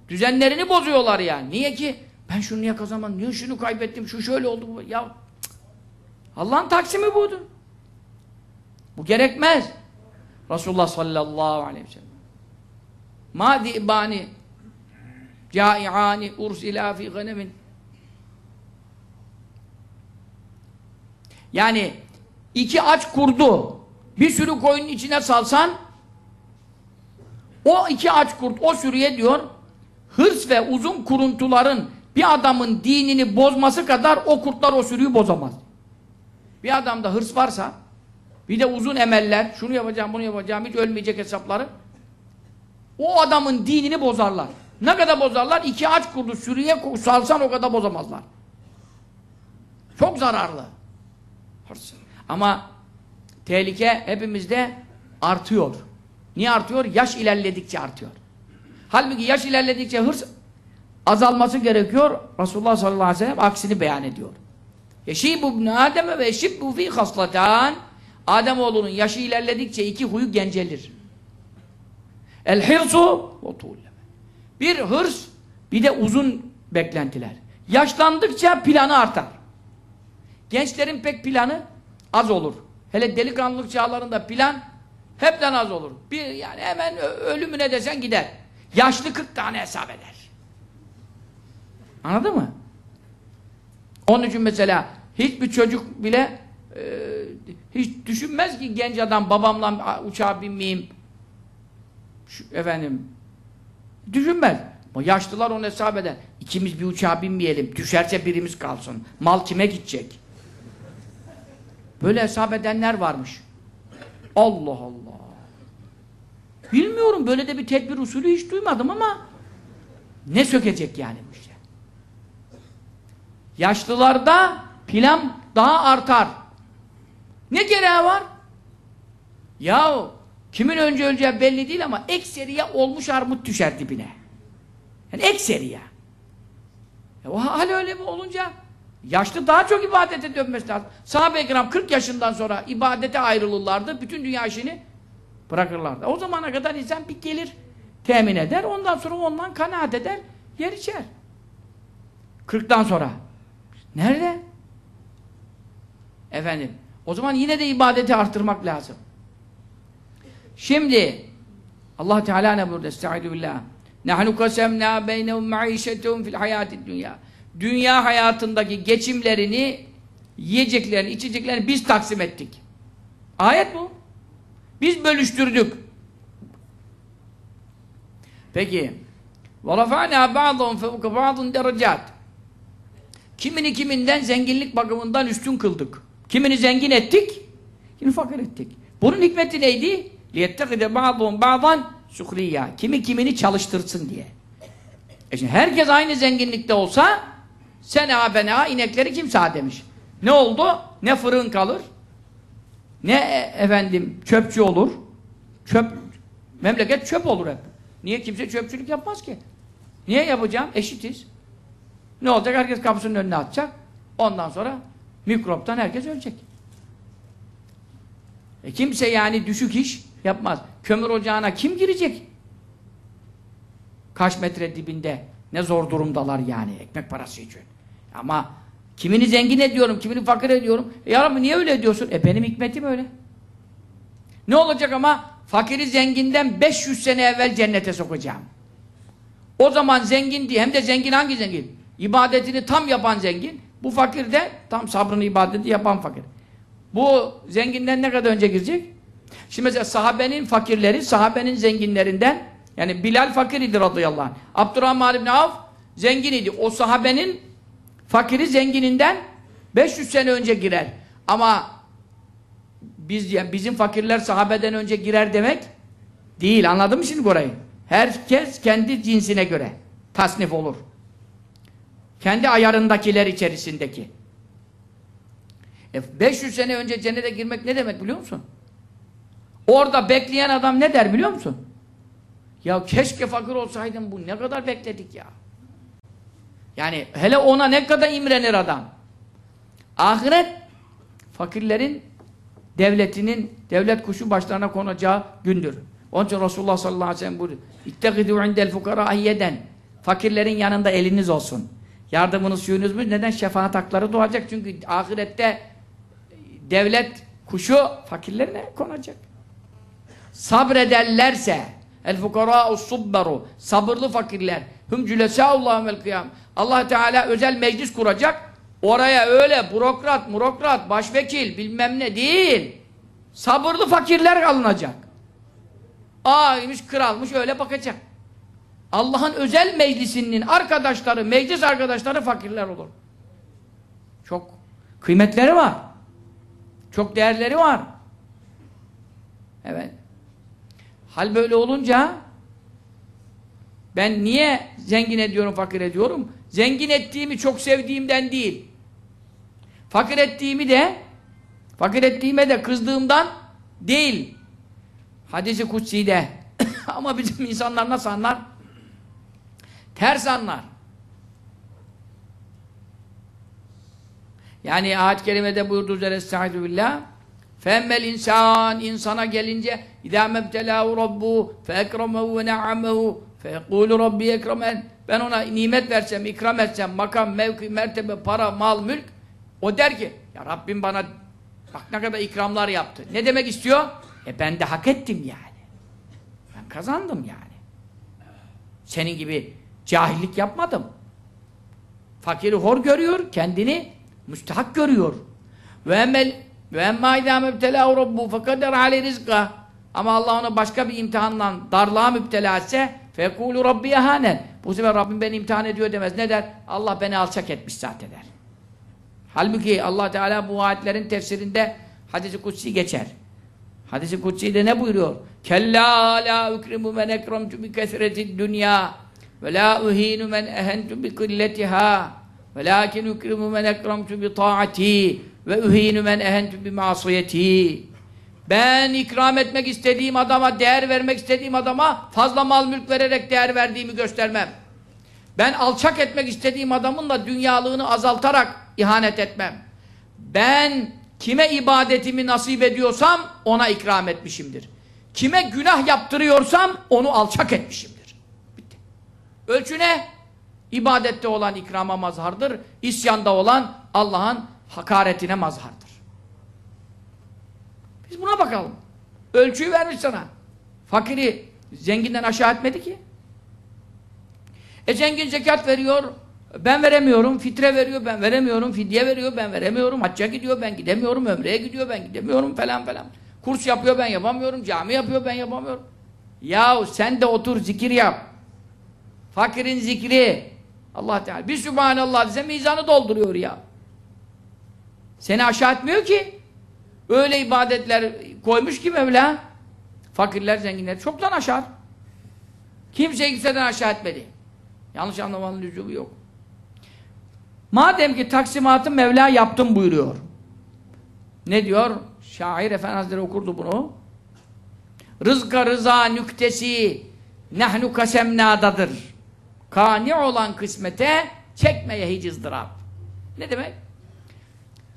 Düzenlerini bozuyorlar yani. Niye ki? Ben şunu niye kazanmadım? Niye şunu kaybettim? Şu şöyle oldu. Ya Allah'ın taksimi budur. Bu gerekmez. Resulullah sallallahu aleyhi ve sellem. Ma di'bani cai'ani ursila fi ganemin Yani iki aç kurdu bir sürü koyunun içine salsan o iki aç kurt o sürüye diyor hırs ve uzun kuruntuların bir adamın dinini bozması kadar o kurtlar o sürüyü bozamaz. Bir adamda hırs varsa bir de uzun emeller, şunu yapacağım, bunu yapacağım, hiç ölmeyecek hesapları o adamın dinini bozarlar. Ne kadar bozarlar? İki aç kurdu sürüye salsan o kadar bozamazlar. Çok zararlı. Ama tehlike hepimizde artıyor. Niye artıyor? Yaş ilerledikçe artıyor. Halbuki yaş ilerledikçe hırs azalması gerekiyor. Resulullah sallallahu aleyhi ve sellem aksini beyan ediyor. Yeşîbü ibn Adem'e ve yeşibbu fî haslatân Ademoğlunun yaşı ilerledikçe iki huyu gencelir. El hirsu. Bir hırs, bir de uzun beklentiler. Yaşlandıkça planı artar. Gençlerin pek planı az olur. Hele delikanlılık çağlarında plan hepten az olur. Bir yani hemen ölümüne desen gider. Yaşlı 40 tane hesap eder. Anladın mı? Onun için mesela hiçbir çocuk bile e, hiç düşünmez ki genç adam babamla uçağa binmeyeyim. Şu, efendim düşünmez. Yaşlılar onu hesap eder. İkimiz bir uçağa binmeyelim. Düşerse birimiz kalsın. Mal kime gidecek? Böyle hesap edenler varmış. Allah Allah. Bilmiyorum böyle de bir tedbir usulü hiç duymadım ama ne sökecek yani bu işte. Yaşlılarda plan daha artar. Ne gereği var? Yahu kimin önce öleceği belli değil ama ekseriye olmuş armut düşer dibine. Yani ekseriye. E o hal öyle mi olunca yaşlı daha çok ibadete dönmesi lazım. Sahabe-i kiram 40 yaşından sonra ibadete ayrılırlardı. Bütün dünya işini bırakırlardı. O zamana kadar insan bir gelir temin eder. Ondan sonra ondan kanaat eder. Yer içer. 40'tan sonra. Nerede? Efendim. O zaman yine de ibadeti arttırmak lazım. Şimdi Allah Teala ne burada? Estaizu billah. Nahnu kasemna beynehum maişetehum fil hayatid dünya. Dünya hayatındaki geçimlerini, yiyeceklerini, içeceklerini biz taksim ettik. Ayet bu. Biz bölüştürdük. Peki. وَرَفَعْنَا بَعْضًا فَوْقَ بَعْضٌ derecat. Kimini kiminden zenginlik bakımından üstün kıldık. Kimini zengin ettik, kimi fakir ettik. Bunun hikmeti neydi? لِيَتَّقِدَ بَعْضُهُمْ بَعْضًا سُخْرِيَّا Kimi kimini çalıştırsın diye. E şimdi herkes aynı zenginlikte olsa sen ha ben ha inekleri kim sağ demiş. Ne oldu? Ne fırın kalır, ne e, efendim çöpçü olur. Çöp, memleket çöp olur hep. Niye kimse çöpçülük yapmaz ki? Niye yapacağım? Eşitiz. Ne olacak? Herkes kapısının önüne atacak. Ondan sonra mikroptan herkes ölecek. E kimse yani düşük iş yapmaz. Kömür ocağına kim girecek? Kaç metre dibinde ne zor durumdalar yani ekmek parası için. Ama kimini zengin ediyorum, kimini fakir ediyorum. E ya Rabbi niye öyle ediyorsun? E benim hikmetim öyle. Ne olacak ama fakiri zenginden 500 sene evvel cennete sokacağım. O zaman zengin diye hem de zengin hangi zengin? İbadetini tam yapan zengin. Bu fakir de tam sabrını ibadeti yapan fakir. Bu zenginden ne kadar önce girecek? Şimdi mesela sahabenin fakirleri, sahabenin zenginlerinden yani Bilal fakir idi radıyallahu anh. Abdurrahman İbni Avf zengin idi. O sahabenin fakiri zengininden 500 sene önce girer. Ama biz yani bizim fakirler sahabeden önce girer demek değil. Anladın mı şimdi burayı? Herkes kendi cinsine göre tasnif olur. Kendi ayarındakiler içerisindeki. E 500 sene önce cennete girmek ne demek biliyor musun? Orada bekleyen adam ne der biliyor musun? Ya keşke fakir olsaydım bu ne kadar bekledik ya. Yani hele ona ne kadar imrenir adam. Ahiret fakirlerin devletinin devlet kuşu başlarına konacağı gündür. Onun için Resulullah sallallahu aleyhi ve sellem buyuruyor. İttekidû indel fukara ayyeden. Fakirlerin yanında eliniz olsun. Yardımınız, suyunuz mu? Neden? Şefaat hakları doğacak. Çünkü ahirette devlet kuşu fakirlerine konacak. Sabrederlerse el fukarâ'u subberu sabırlı fakirler hüm cülesâullâhu vel kıyam Allah Teala özel meclis kuracak. Oraya öyle bürokrat, murokrat, başvekil bilmem ne değil. Sabırlı fakirler alınacak. Ağaymış, kralmış öyle bakacak. Allah'ın özel meclisinin arkadaşları, meclis arkadaşları fakirler olur. Çok kıymetleri var. Çok değerleri var. Evet. Hal böyle olunca ben niye zengin ediyorum, fakir ediyorum? Zengin ettiğimi çok sevdiğimden değil. Fakir ettiğimi de fakir ettiğime de kızdığımdan değil. Hadis-i Kutsi'de ama bizim insanlar nasıl anlar? Ters anlar. Yani ayet-i kerimede buyurduğu üzere estaizu billah femmel insan insana gelince idâ mebtelâhu rabbu fe ekremehu ve ne'amehu fe yekûlu rabbi ekremen ben ona nimet versem, ikram etsem, makam, mevki, mertebe, para, mal, mülk o der ki ya Rabbim bana bak ne kadar ikramlar yaptı. Ne demek istiyor? E ben de hak ettim yani. Ben kazandım yani. Senin gibi cahillik yapmadım. Fakiri hor görüyor, kendini müstahak görüyor. Ve emmel ve emmâ idâ mebtelâhu rabbu fekader aleyh rizka ama Allah ona başka bir imtihanla darlığa müptela etse fekûlü rabbi yehânen bu sefer Rabbim beni imtihan ediyor demez. Ne der? Allah beni alçak etmiş zaten der. Halbuki Allah Teala bu ayetlerin tefsirinde hadisi kutsi geçer. Hadis-i Kutsi'de ne buyuruyor? Kella la ukrimu men ekremtu bi kesretid dünya ve la uhinu men ehentu bi killetiha ve lakin ukrimu men ekremtu bi taati ve uhinu men ehentu bi masiyeti ben ikram etmek istediğim adama, değer vermek istediğim adama fazla mal mülk vererek değer verdiğimi göstermem. Ben alçak etmek istediğim adamın da dünyalığını azaltarak ihanet etmem. Ben kime ibadetimi nasip ediyorsam ona ikram etmişimdir. Kime günah yaptırıyorsam onu alçak etmişimdir. Ölçü ne? İbadette olan ikrama mazhardır. İsyanda olan Allah'ın hakaretine mazhardır. Biz buna bakalım. Ölçüyü vermiş sana. Fakiri zenginden aşağı etmedi ki. E zengin zekat veriyor, ben veremiyorum. Fitre veriyor, ben veremiyorum. Fidye veriyor, ben veremiyorum. Hacca gidiyor, ben gidemiyorum. Ömreye gidiyor, ben gidemiyorum falan falan. Kurs yapıyor, ben yapamıyorum. Cami yapıyor, ben yapamıyorum. Yahu sen de otur zikir yap. Fakirin zikri. Allah Teala. Bir Sübhanallah dese mizanı dolduruyor ya. Seni aşağı etmiyor ki. Öyle ibadetler koymuş ki Mevla. Fakirler, zenginler çoktan aşağı. Kimse kimseden aşağı etmedi. Yanlış anlamanın lüzumu yok. Madem ki taksimatı Mevla yaptım buyuruyor. Ne diyor? Şair Efendi Hazretleri okurdu bunu. Rızka rıza nüktesi nehnu kasemnadadır. Kani olan kısmete çekmeye hiç ızdırap. Ne demek?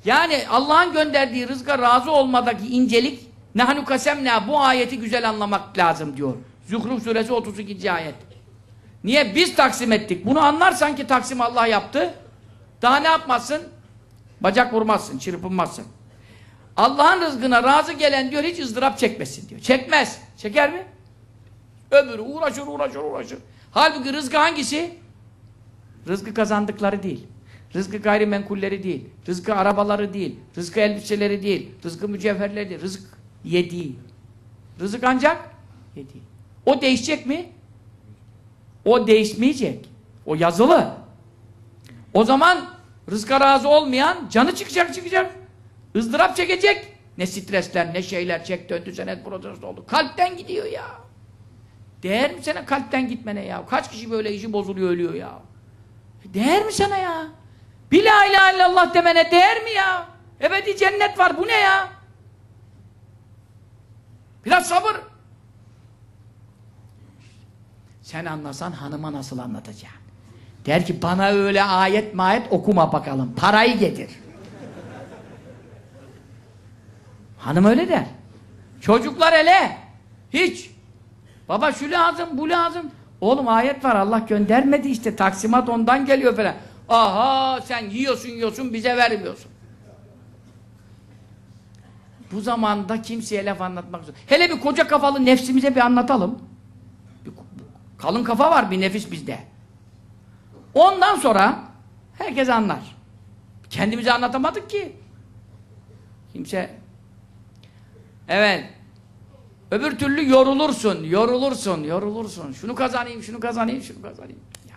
Yani Allah'ın gönderdiği rızka razı olmadaki incelik nehnu kasemna bu ayeti güzel anlamak lazım diyor. Zuhruf suresi 32. ayet. Niye? Biz taksim ettik. Bunu anlarsan ki taksim Allah yaptı. Daha ne yapmazsın? Bacak vurmazsın, çırpınmazsın. Allah'ın rızkına razı gelen diyor hiç ızdırap çekmesin diyor. Çekmez. Çeker mi? Öbürü uğraşır, uğraşır, uğraşır. Halbuki rızkı hangisi? Rızkı kazandıkları değil. Rızkı gayrimenkulleri değil. Rızkı arabaları değil. Rızkı elbiseleri değil. Rızkı mücevherleri değil. Rızık yediği. Rızık ancak yediği. O değişecek mi? O değişmeyecek. O yazılı. O zaman rızka razı olmayan canı çıkacak çıkacak. ızdırap çekecek. Ne stresler, ne şeyler çek döndü senet protesto oldu. Kalpten gidiyor ya. Değer mi sana kalpten gitmene ya? Kaç kişi böyle işi bozuluyor ölüyor ya? Değer mi sana ya? Bir la ilahe illallah demene değer mi ya? Ebedi cennet var bu ne ya? Biraz sabır. Sen anlasan hanıma nasıl anlatacaksın? Der ki bana öyle ayet mayet okuma bakalım. Parayı getir. Hanım öyle der. Çocuklar hele. Hiç. Baba şu lazım, bu lazım. Oğlum ayet var Allah göndermedi işte. Taksimat ondan geliyor falan. Aha sen yiyorsun yiyorsun bize vermiyorsun. Bu zamanda kimseye laf anlatmak zor. Hele bir koca kafalı nefsimize bir anlatalım. Bir kalın kafa var bir nefis bizde. Ondan sonra herkes anlar. Kendimize anlatamadık ki. Kimse Evet. Öbür türlü yorulursun, yorulursun, yorulursun. Şunu kazanayım, şunu kazanayım, şunu kazanayım. Ya,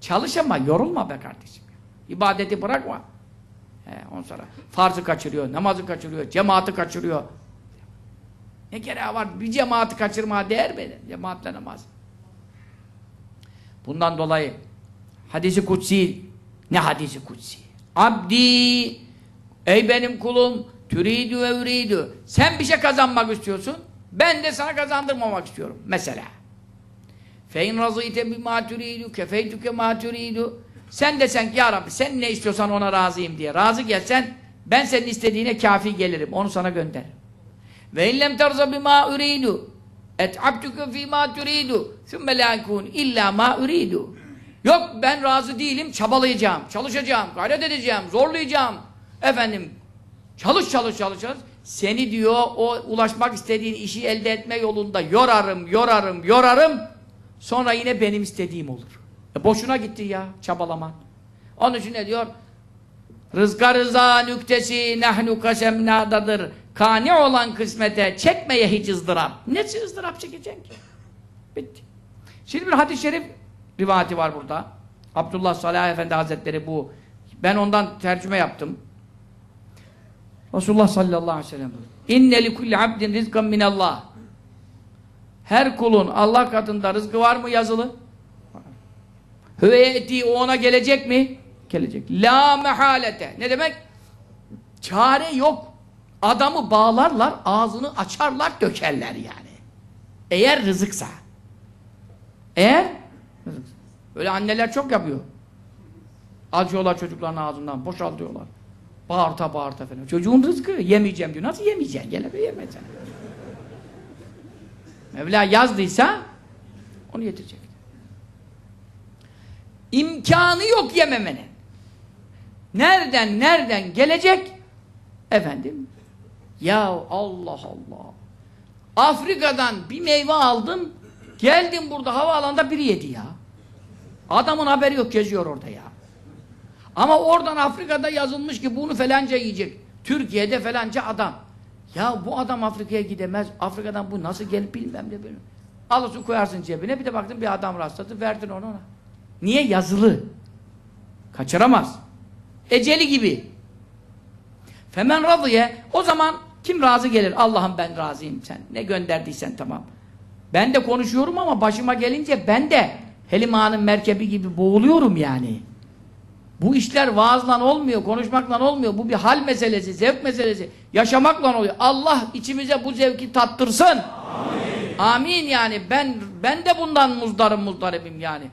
çalış ama yorulma be kardeşim. İbadeti bırakma. He, on sonra farzı kaçırıyor, namazı kaçırıyor, cemaati kaçırıyor. Ne gereği var? Bir cemaati kaçırmaya değer mi? Cemaatle namaz. Bundan dolayı hadisi kutsi ne hadisi kutsi? Abdi ey benim kulum türidü ve üridü sen bir şey kazanmak istiyorsun ben de sana kazandırmamak istiyorum. Mesela. Fein razıyte bima turidu kefeytuke ma turidu. Sen desen ki ya Rabbi sen ne istiyorsan ona razıyım diye. Razı gelsen ben senin istediğine kafi gelirim. Onu sana gönderirim. Ve illem terza bima uridu et'abtuke fîmâ turidu sümme ikûn illâ mâ uridu. Yok ben razı değilim, çabalayacağım, çalışacağım, gayret edeceğim, zorlayacağım. Efendim, çalış çalış çalış çalış. Seni diyor o ulaşmak istediğin işi elde etme yolunda yorarım, yorarım, yorarım. Sonra yine benim istediğim olur. E boşuna gitti ya çabalaman. Onun için ne diyor? Rızka rıza nüktesi nehnu kasemnadadır. Kani olan kısmete çekmeye hiç ızdırap. Ne ızdırap çekeceksin ki? Bitti. Şimdi bir hadis-i şerif rivayeti var burada. Abdullah Salih Efendi Hazretleri bu. Ben ondan tercüme yaptım. Resulullah sallallahu aleyhi ve sellem İnne li kulli abdin rizkan minallah. Her kulun Allah katında rızkı var mı yazılı? Hüveyeti o ona gelecek mi? Gelecek. La mehalete. Ne demek? Çare yok. Adamı bağlarlar, ağzını açarlar, dökerler yani. Eğer rızıksa. Eğer rızıksa. Öyle anneler çok yapıyor. Acıyorlar çocukların ağzından, boşaltıyorlar. Bağırta bağırta falan. Çocuğun rızkı yemeyeceğim diyor. Nasıl yemeyeceksin? Gene bir yemeyeceksin. Mevla yazdıysa onu yetirecek. İmkanı yok yememenin. Nereden nereden gelecek? Efendim Ya Allah Allah. Afrika'dan bir meyve aldım. Geldim burada havaalanında biri yedi ya. Adamın haberi yok geziyor orada ya. Ama oradan Afrika'da yazılmış ki bunu falanca yiyecek. Türkiye'de falanca adam. Ya bu adam Afrika'ya gidemez. Afrika'dan bu nasıl gelip bilmem ne böyle. Alırsın koyarsın cebine bir de baktın bir adam rastladı verdin onu ona. Niye? Yazılı. Kaçıramaz. Eceli gibi. Femen razıye o zaman kim razı gelir? Allah'ım ben razıyım sen. Ne gönderdiysen tamam. Ben de konuşuyorum ama başıma gelince ben de Helima'nın merkebi gibi boğuluyorum yani. Bu işler vaazla olmuyor, konuşmakla olmuyor. Bu bir hal meselesi, zevk meselesi. Yaşamakla oluyor. Allah içimize bu zevki tattırsın. Amin. Amin yani. Ben ben de bundan muzdarım muzdaribim yani.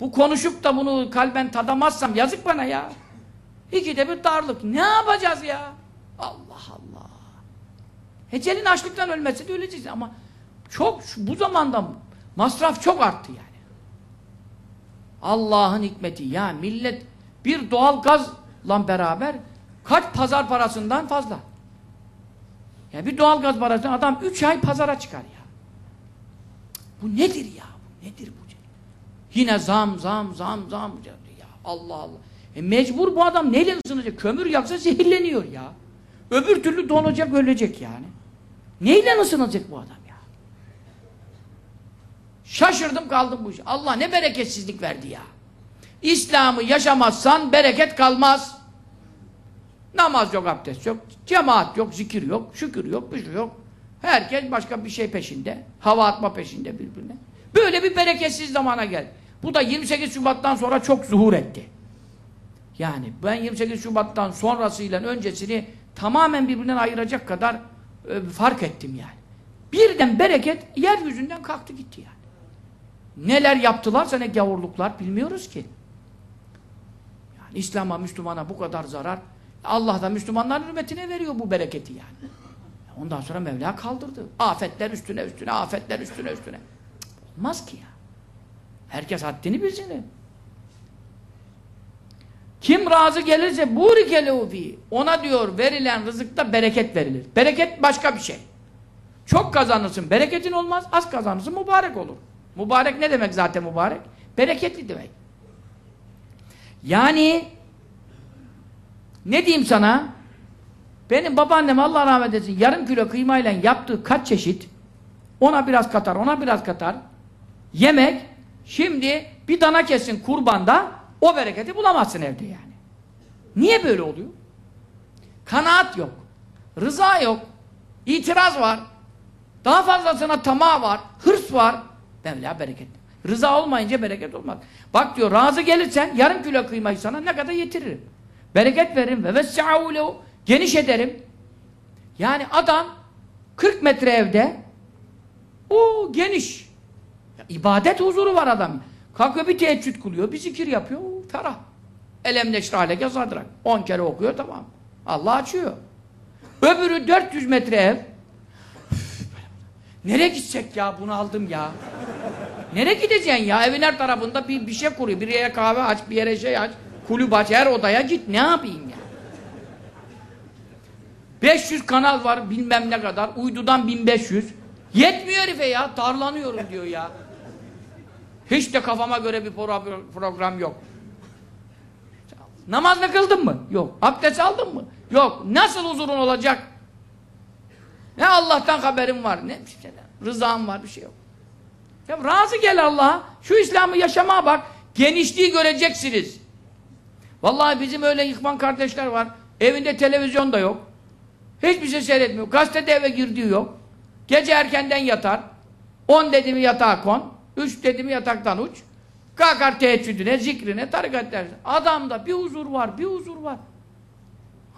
Bu konuşup da bunu kalben tadamazsam yazık bana ya. İkide bir darlık. Ne yapacağız ya? Allah Allah. Ecelin açlıktan ölmesi de öleceğiz ama çok bu zamanda masraf çok arttı yani. Allah'ın hikmeti ya millet bir doğal gazla beraber kaç pazar parasından fazla. Ya bir doğal gaz parasından adam 3 ay pazara çıkar ya. Bu nedir ya? Bu nedir bu? Yine zam zam zam zam ya Allah Allah. E mecbur bu adam neyle ısınacak? Kömür yaksa zehirleniyor ya. Öbür türlü donacak, ölecek yani. Neyle ısınacak bu adam ya? Şaşırdım kaldım bu işe. Allah ne bereketsizlik verdi ya. İslam'ı yaşamazsan bereket kalmaz. Namaz yok, abdest yok, cemaat yok, zikir yok, şükür yok, bir şey yok. Herkes başka bir şey peşinde. Hava atma peşinde birbirine. Böyle bir bereketsiz zamana geldi. Bu da 28 Şubat'tan sonra çok zuhur etti. Yani ben 28 Şubat'tan sonrasıyla öncesini tamamen birbirinden ayıracak kadar e, fark ettim yani. Birden bereket yeryüzünden kalktı gitti yani. Neler yaptılarsa ne gavurluklar bilmiyoruz ki. Yani İslam'a, Müslümana bu kadar zarar Allah da Müslümanların hürmetine veriyor bu bereketi yani. Ondan sonra Mevla kaldırdı. Afetler üstüne üstüne, afetler üstüne üstüne. Cık, olmaz ki ya. Herkes haddini bilsin. Kim razı gelirse burikelehu fi. Ona diyor verilen rızıkta bereket verilir. Bereket başka bir şey. Çok kazanırsın, bereketin olmaz. Az kazanırsın, mübarek olur. Mübarek ne demek zaten mübarek? Bereketli demek. Yani ne diyeyim sana? Benim babaannem Allah rahmet etsin yarım kilo kıymayla yaptığı kaç çeşit ona biraz katar, ona biraz katar. Yemek şimdi bir dana kesin kurbanda o bereketi bulamazsın evde yani. Niye böyle oluyor? Kanaat yok. Rıza yok. itiraz var. Daha fazlasına tamah var. Hırs var. Mevla bereket. Rıza olmayınca bereket olmaz. Bak diyor razı gelirsen yarım kilo kıymayı sana ne kadar yetiririm. Bereket veririm ve vessa'u geniş ederim. Yani adam 40 metre evde o geniş. Ya, ibadet huzuru var adam. Kalkıyor bir teheccüd kılıyor, bir zikir yapıyor, o, ferah. Elem neşraleke sadrak. 10 kere okuyor tamam. Allah açıyor. Öbürü 400 metre ev. Nereye gidecek ya? Bunu aldım ya. Nereye gideceksin ya? Evin her tarafında bir, bir şey kuruyor. Bir yere kahve aç, bir yere şey aç. Kulüp aç, her odaya git. Ne yapayım ya? 500 kanal var bilmem ne kadar. Uydudan 1500. Yetmiyor herife ya. Darlanıyorum diyor ya. Hiç de kafama göre bir program yok. Namaz kıldın mı? Yok. Abdest aldın mı? Yok. Nasıl huzurun olacak? Ne Allah'tan haberim var, ne rızam var, bir şey yok. Ya razı gel Allah'a. Şu İslam'ı yaşamaya bak. Genişliği göreceksiniz. Vallahi bizim öyle yıkman kardeşler var. Evinde televizyon da yok. Hiçbir şey seyretmiyor. Gazetede eve girdiği yok. Gece erkenden yatar. 10 dedi mi yatağa kon. 3 dedi yataktan uç. Kalkar teheccüdüne, zikrine, tarikat. Adamda bir huzur var, bir huzur var.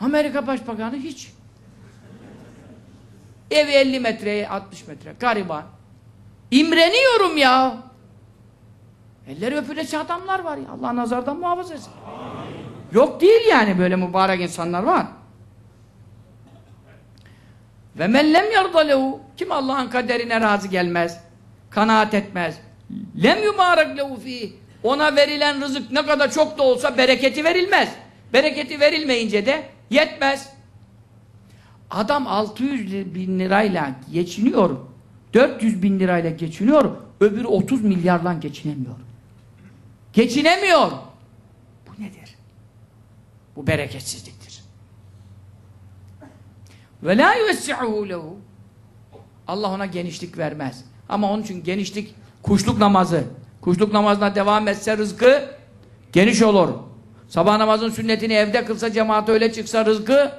Amerika Başbakanı hiç. Evi 50 metreye, 60 metre. Gariban. İmreniyorum ya. Elleri öpülesi adamlar var ya. Allah nazardan muhafaza etsin. Yok değil yani böyle mübarek insanlar var. Ve mellem yardalehu kim Allah'ın kaderine razı gelmez, kanaat etmez. Lem yubarak lehu fi ona verilen rızık ne kadar çok da olsa bereketi verilmez. Bereketi verilmeyince de yetmez. Adam 600 bin lirayla geçiniyor. 400 bin lirayla geçiniyor. Öbürü 30 milyarla geçinemiyor. Geçinemiyor. Bu nedir? Bu bereketsizliktir. Ve la yuvessi'uhu. Allah ona genişlik vermez. Ama onun için genişlik kuşluk namazı. Kuşluk namazına devam etse rızkı geniş olur. Sabah namazın sünnetini evde kılsa cemaate öyle çıksa rızkı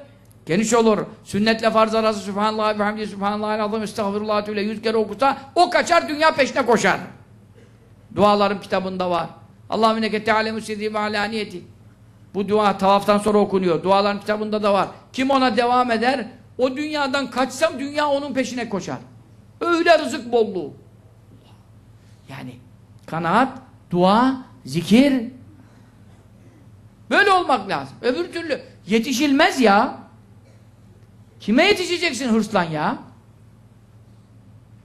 geniş olur. Sünnetle farz arası Sübhanallah ve hamdi Sübhanallah azim estağfirullah ile yüz kere okusa o kaçar dünya peşine koşar. Dualarım kitabında var. Allahümme neke te'alemu sirri ve. Bu dua tavaftan sonra okunuyor. Duaların kitabında da var. Kim ona devam eder? O dünyadan kaçsam dünya onun peşine koşar. Öyle rızık bolluğu. Yani kanaat, dua, zikir böyle olmak lazım. Öbür türlü yetişilmez ya. Kime yetişeceksin hırslan ya?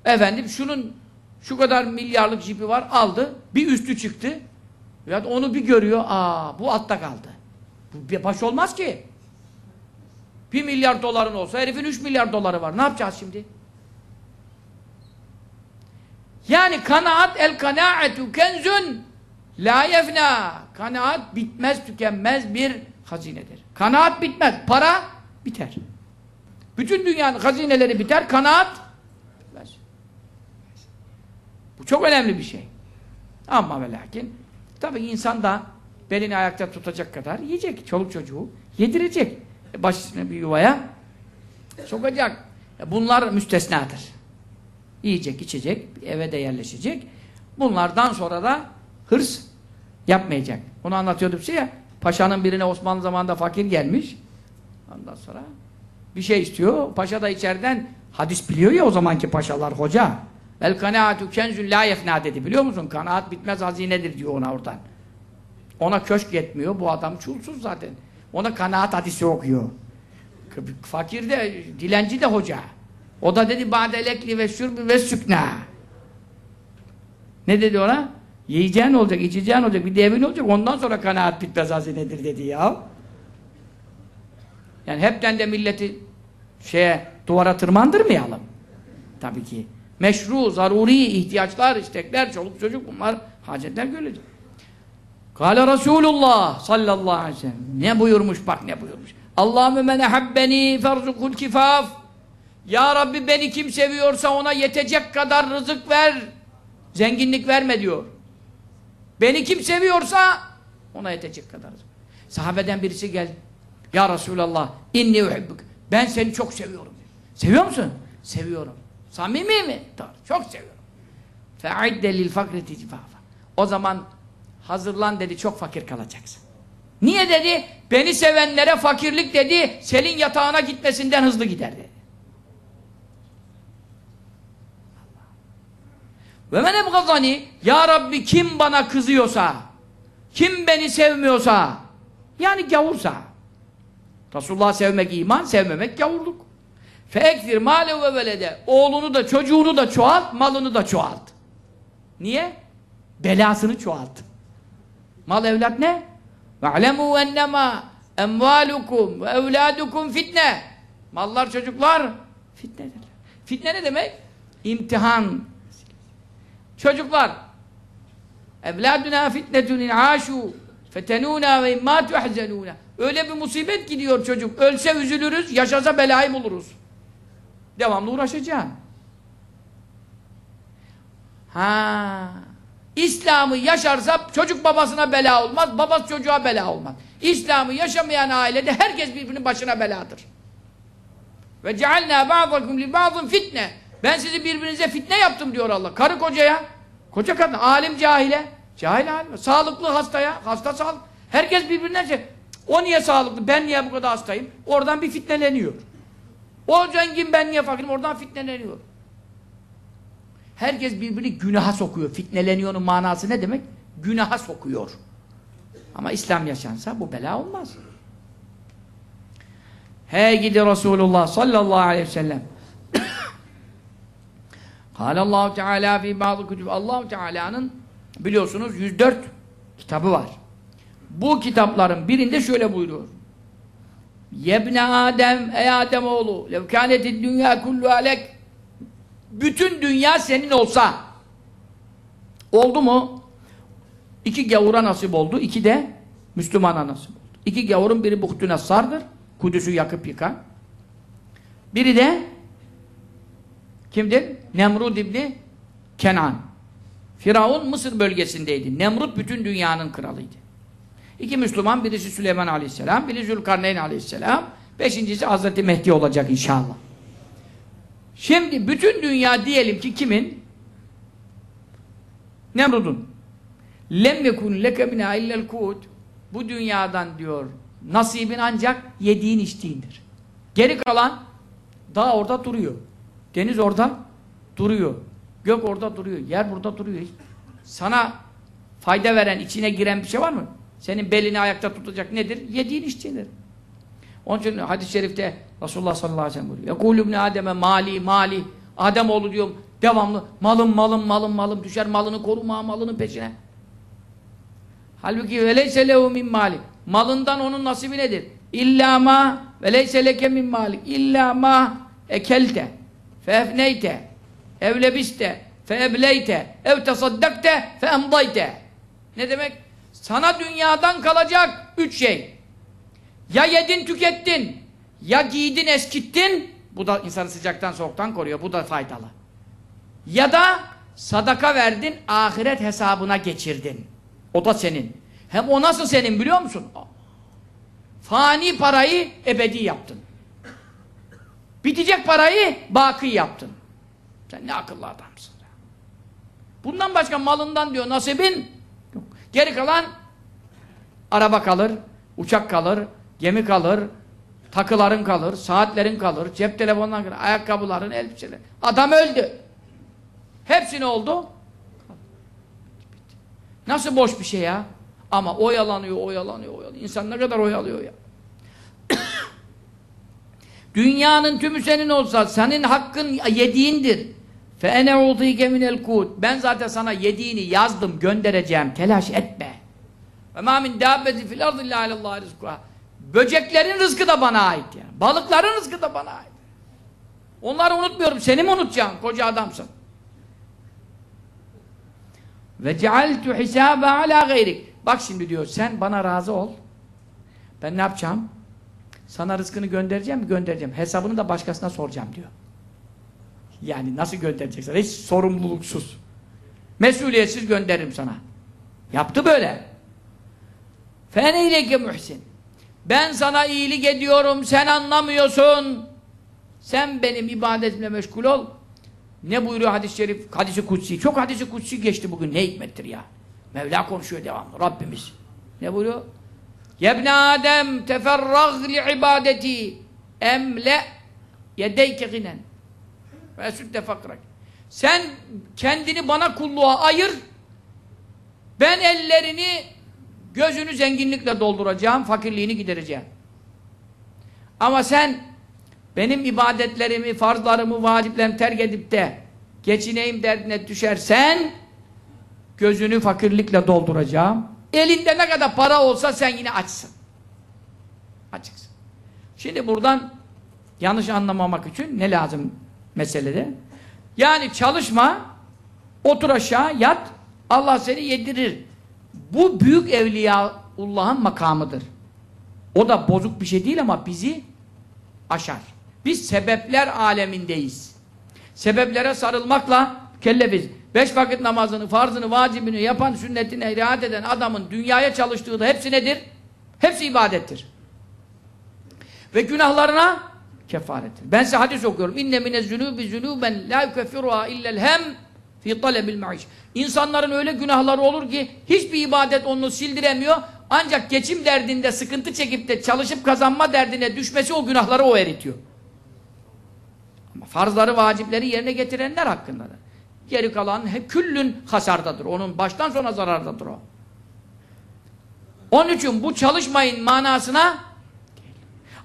Efendim şunun şu kadar milyarlık jipi var aldı. Bir üstü çıktı. Ya onu bir görüyor. Aa bu altta kaldı. Bu baş olmaz ki. Bir milyar doların olsa herifin üç milyar doları var. Ne yapacağız şimdi? Yani kanaat el kanaatu kenzun la yefna. Kanaat bitmez tükenmez bir hazinedir. Kanaat bitmez. Para biter. Bütün dünyanın hazineleri biter. Kanaat bitmez. Bu çok önemli bir şey. Ama ve lakin tabi insan da belini ayakta tutacak kadar yiyecek. Çoluk çocuğu yedirecek. E, Başına bir yuvaya sokacak. E, Bunlar müstesnadır. Yiyecek, içecek, eve de yerleşecek. Bunlardan sonra da hırs yapmayacak. Onu anlatıyordum size ya. Paşanın birine Osmanlı zamanında fakir gelmiş. Ondan sonra bir şey istiyor. Paşa da içeriden hadis biliyor ya o zamanki paşalar hoca. El kanaatu kenzun la yefna dedi biliyor musun? Kanaat bitmez hazinedir diyor ona oradan. Ona köşk yetmiyor. Bu adam çulsuz zaten. Ona kanaat hadisi okuyor. Fakir de, dilenci de hoca. O da dedi badelekli ve şürbi ve sükna. Ne dedi ona? Yiyeceğin olacak, içeceğin olacak, bir de evin olacak. Ondan sonra kanaat bitmez hazinedir dedi ya. Yani hepten de milleti şeye duvara tırmandırmayalım. Tabii ki. Meşru, zaruri ihtiyaçlar, istekler, çoluk çocuk bunlar hacetler görülecek. Kale Resulullah sallallahu aleyhi ve sellem. Ne buyurmuş bak ne buyurmuş. Allahümme men ehabbeni ferzukul kifaf. Ya Rabbi beni kim seviyorsa ona yetecek kadar rızık ver. Zenginlik verme diyor. Beni kim seviyorsa ona yetecek kadar rızık. Sahabeden birisi geldi. Ya Resulallah inni uhibbuk. Ben seni çok seviyorum. Seviyor musun? Seviyorum. Samimi mi? Doğru. Çok seviyorum. Lil fakri ticfafa. O zaman hazırlan dedi çok fakir kalacaksın. Niye dedi? Beni sevenlere fakirlik dedi selin yatağına gitmesinden hızlı gider dedi. Ve men ebgazani Ya Rabbi kim bana kızıyorsa kim beni sevmiyorsa yani gavursa Resulullah sevmek iman, sevmemek gavurluk. Fektir male ve velede. Oğlunu da çocuğunu da çoğalt, malını da çoğalt. Niye? Belasını çoğalt. Mal evlat ne? Ve'lemû ennemâ emvâlukum ve evlâdukum fitne. Mallar çocuklar fitnedir. Fitne ne demek? İmtihan. Çocuklar evlâduna fitnetun in âşû fetenûnâ ve immâ tuhzenûnâ öyle bir musibet gidiyor çocuk. Ölse üzülürüz yaşasa belayı buluruz. Devamlı uğraşacaksın. Ha. İslam'ı yaşarsa çocuk babasına bela olmaz babası çocuğa bela olmaz. İslam'ı yaşamayan ailede herkes birbirinin başına beladır. Ve cealna ba'dakum li ba'din fitne. Ben sizi birbirinize fitne yaptım diyor Allah. Karı kocaya Koca kadın, alim cahile, cahil alim, sağlıklı hastaya, hasta sağlık. Herkes birbirinden şey. O niye sağlıklı, ben niye bu kadar hastayım? Oradan bir fitneleniyor. O zengin, ben niye fakirim? Oradan fitneleniyor. Herkes birbirini günaha sokuyor. Fitneleniyor'un manası ne demek? Günaha sokuyor. Ama İslam yaşansa bu bela olmaz. Hey gidi Resulullah sallallahu aleyhi ve sellem. Allahu Teala fi bazı kütüb Allahu Teala'nın biliyorsunuz 104 kitabı var. Bu kitapların birinde şöyle buyuruyor. Yebne Adem, ey Adem oğlu, lev kânetid dünya kullu alek. Bütün dünya senin olsa. Oldu mu? İki gavura nasip oldu, iki de Müslümana nasip oldu. İki gavurun biri Buhtü Nassar'dır, Kudüs'ü yakıp yıkan. Biri de kimdir? Nemrud İbni Kenan. Firavun Mısır bölgesindeydi. Nemrut bütün dünyanın kralıydı. İki Müslüman, birisi Süleyman Aleyhisselam, biri Zülkarneyn Aleyhisselam, beşincisi Hazreti Mehdi olacak inşallah. Şimdi bütün dünya diyelim ki kimin? Nemrud'un. Lem yekun leke bina illel kut. Bu dünyadan diyor, nasibin ancak yediğin içtiğindir. Geri kalan dağ orada duruyor. Deniz orada duruyor. Gök orada duruyor. Yer burada duruyor. Sana fayda veren, içine giren bir şey var mı? Senin belini ayakta tutacak nedir? Yediğin içtiğindir. Onun için hadis-i şerifte Resulullah sallallahu aleyhi ve sellem buyuruyor. Ekul ibni Adem'e mali mali. Adem Ademoğlu diyorum devamlı malım malım malım malım düşer malını koruma malının peşine. Halbuki veleyse lehu min mali. Malından onun nasibi nedir? İlla ma veleyse leke min mali. İlla ma ekelte feefneyte evlebiste feebleyte ev tesaddakte feemdayte. Ne demek? Sana dünyadan kalacak üç şey. Ya yedin tükettin, ya giydin eskittin, bu da insanı sıcaktan soğuktan koruyor, bu da faydalı. Ya da sadaka verdin, ahiret hesabına geçirdin. O da senin. Hem o nasıl senin biliyor musun? Fani parayı ebedi yaptın. Bitecek parayı baki yaptın. Sen ne akıllı adamsın. Bundan başka malından diyor nasibin. Geri kalan araba kalır, uçak kalır, gemi kalır, takıların kalır, saatlerin kalır, cep telefonundan kalır, ayakkabıların, elbiseler. Adam öldü. Hepsi ne oldu? Nasıl boş bir şey ya? Ama oyalanıyor, oyalanıyor, oyalanıyor. İnsan ne kadar oyalıyor ya. Dünyanın tümü senin olsa, senin hakkın yediğindir. Fe ene udike minel kut. Ben zaten sana yediğini yazdım, göndereceğim. Telaş etme. Ve ma min dabbeti fil ardı illa ilallah rizkuha. Böceklerin rızkı da bana ait yani. Balıkların rızkı da bana ait. Onları unutmuyorum. Seni mi unutacaksın? Koca adamsın. Ve cealtu hisabe ala gayrik. Bak şimdi diyor sen bana razı ol. Ben ne yapacağım? Sana rızkını göndereceğim mi? Göndereceğim. Hesabını da başkasına soracağım diyor. Yani nasıl göndereceksin? Hiç sorumluluksuz. Mesuliyetsiz gönderirim sana. Yaptı böyle. Feneyleke muhsin. Ben sana iyilik ediyorum, sen anlamıyorsun. Sen benim ibadetimle meşgul ol. Ne buyuruyor hadis-i şerif? Hadis-i kutsi. Çok hadis-i kutsi geçti bugün. Ne hikmettir ya. Mevla konuşuyor devamlı. Rabbimiz. Ne buyuruyor? Yebne Adem teferrag li ibadeti emle yedeyke ginen ve sütte fakrak. Sen kendini bana kulluğa ayır. Ben ellerini gözünü zenginlikle dolduracağım, fakirliğini gidereceğim. Ama sen benim ibadetlerimi, farzlarımı, vaciplerimi terk edip de geçineyim derdine düşersen gözünü fakirlikle dolduracağım. Elinde ne kadar para olsa sen yine açsın. Açıksın. Şimdi buradan yanlış anlamamak için ne lazım meselede? Yani çalışma, otur aşağı, yat, Allah seni yedirir. Bu büyük evliyaullah'ın makamıdır. O da bozuk bir şey değil ama bizi aşar. Biz sebepler alemindeyiz. Sebeplere sarılmakla kellefiz. Beş vakit namazını, farzını, vacibini yapan, sünnetine riayet eden adamın dünyaya çalıştığı da hepsi nedir? Hepsi ibadettir. Ve günahlarına kefarettir. Ben size hadis okuyorum. İnne mine zünubi zünuben la yukeffiruha illel hem fi talebil ma'iş. İnsanların öyle günahları olur ki hiçbir ibadet onu sildiremiyor. Ancak geçim derdinde sıkıntı çekip de çalışıp kazanma derdine düşmesi o günahları o eritiyor. Ama farzları, vacipleri yerine getirenler hakkındadır. Geri kalan hep küllün hasardadır. Onun baştan sona zarardadır o. Onun için bu çalışmayın manasına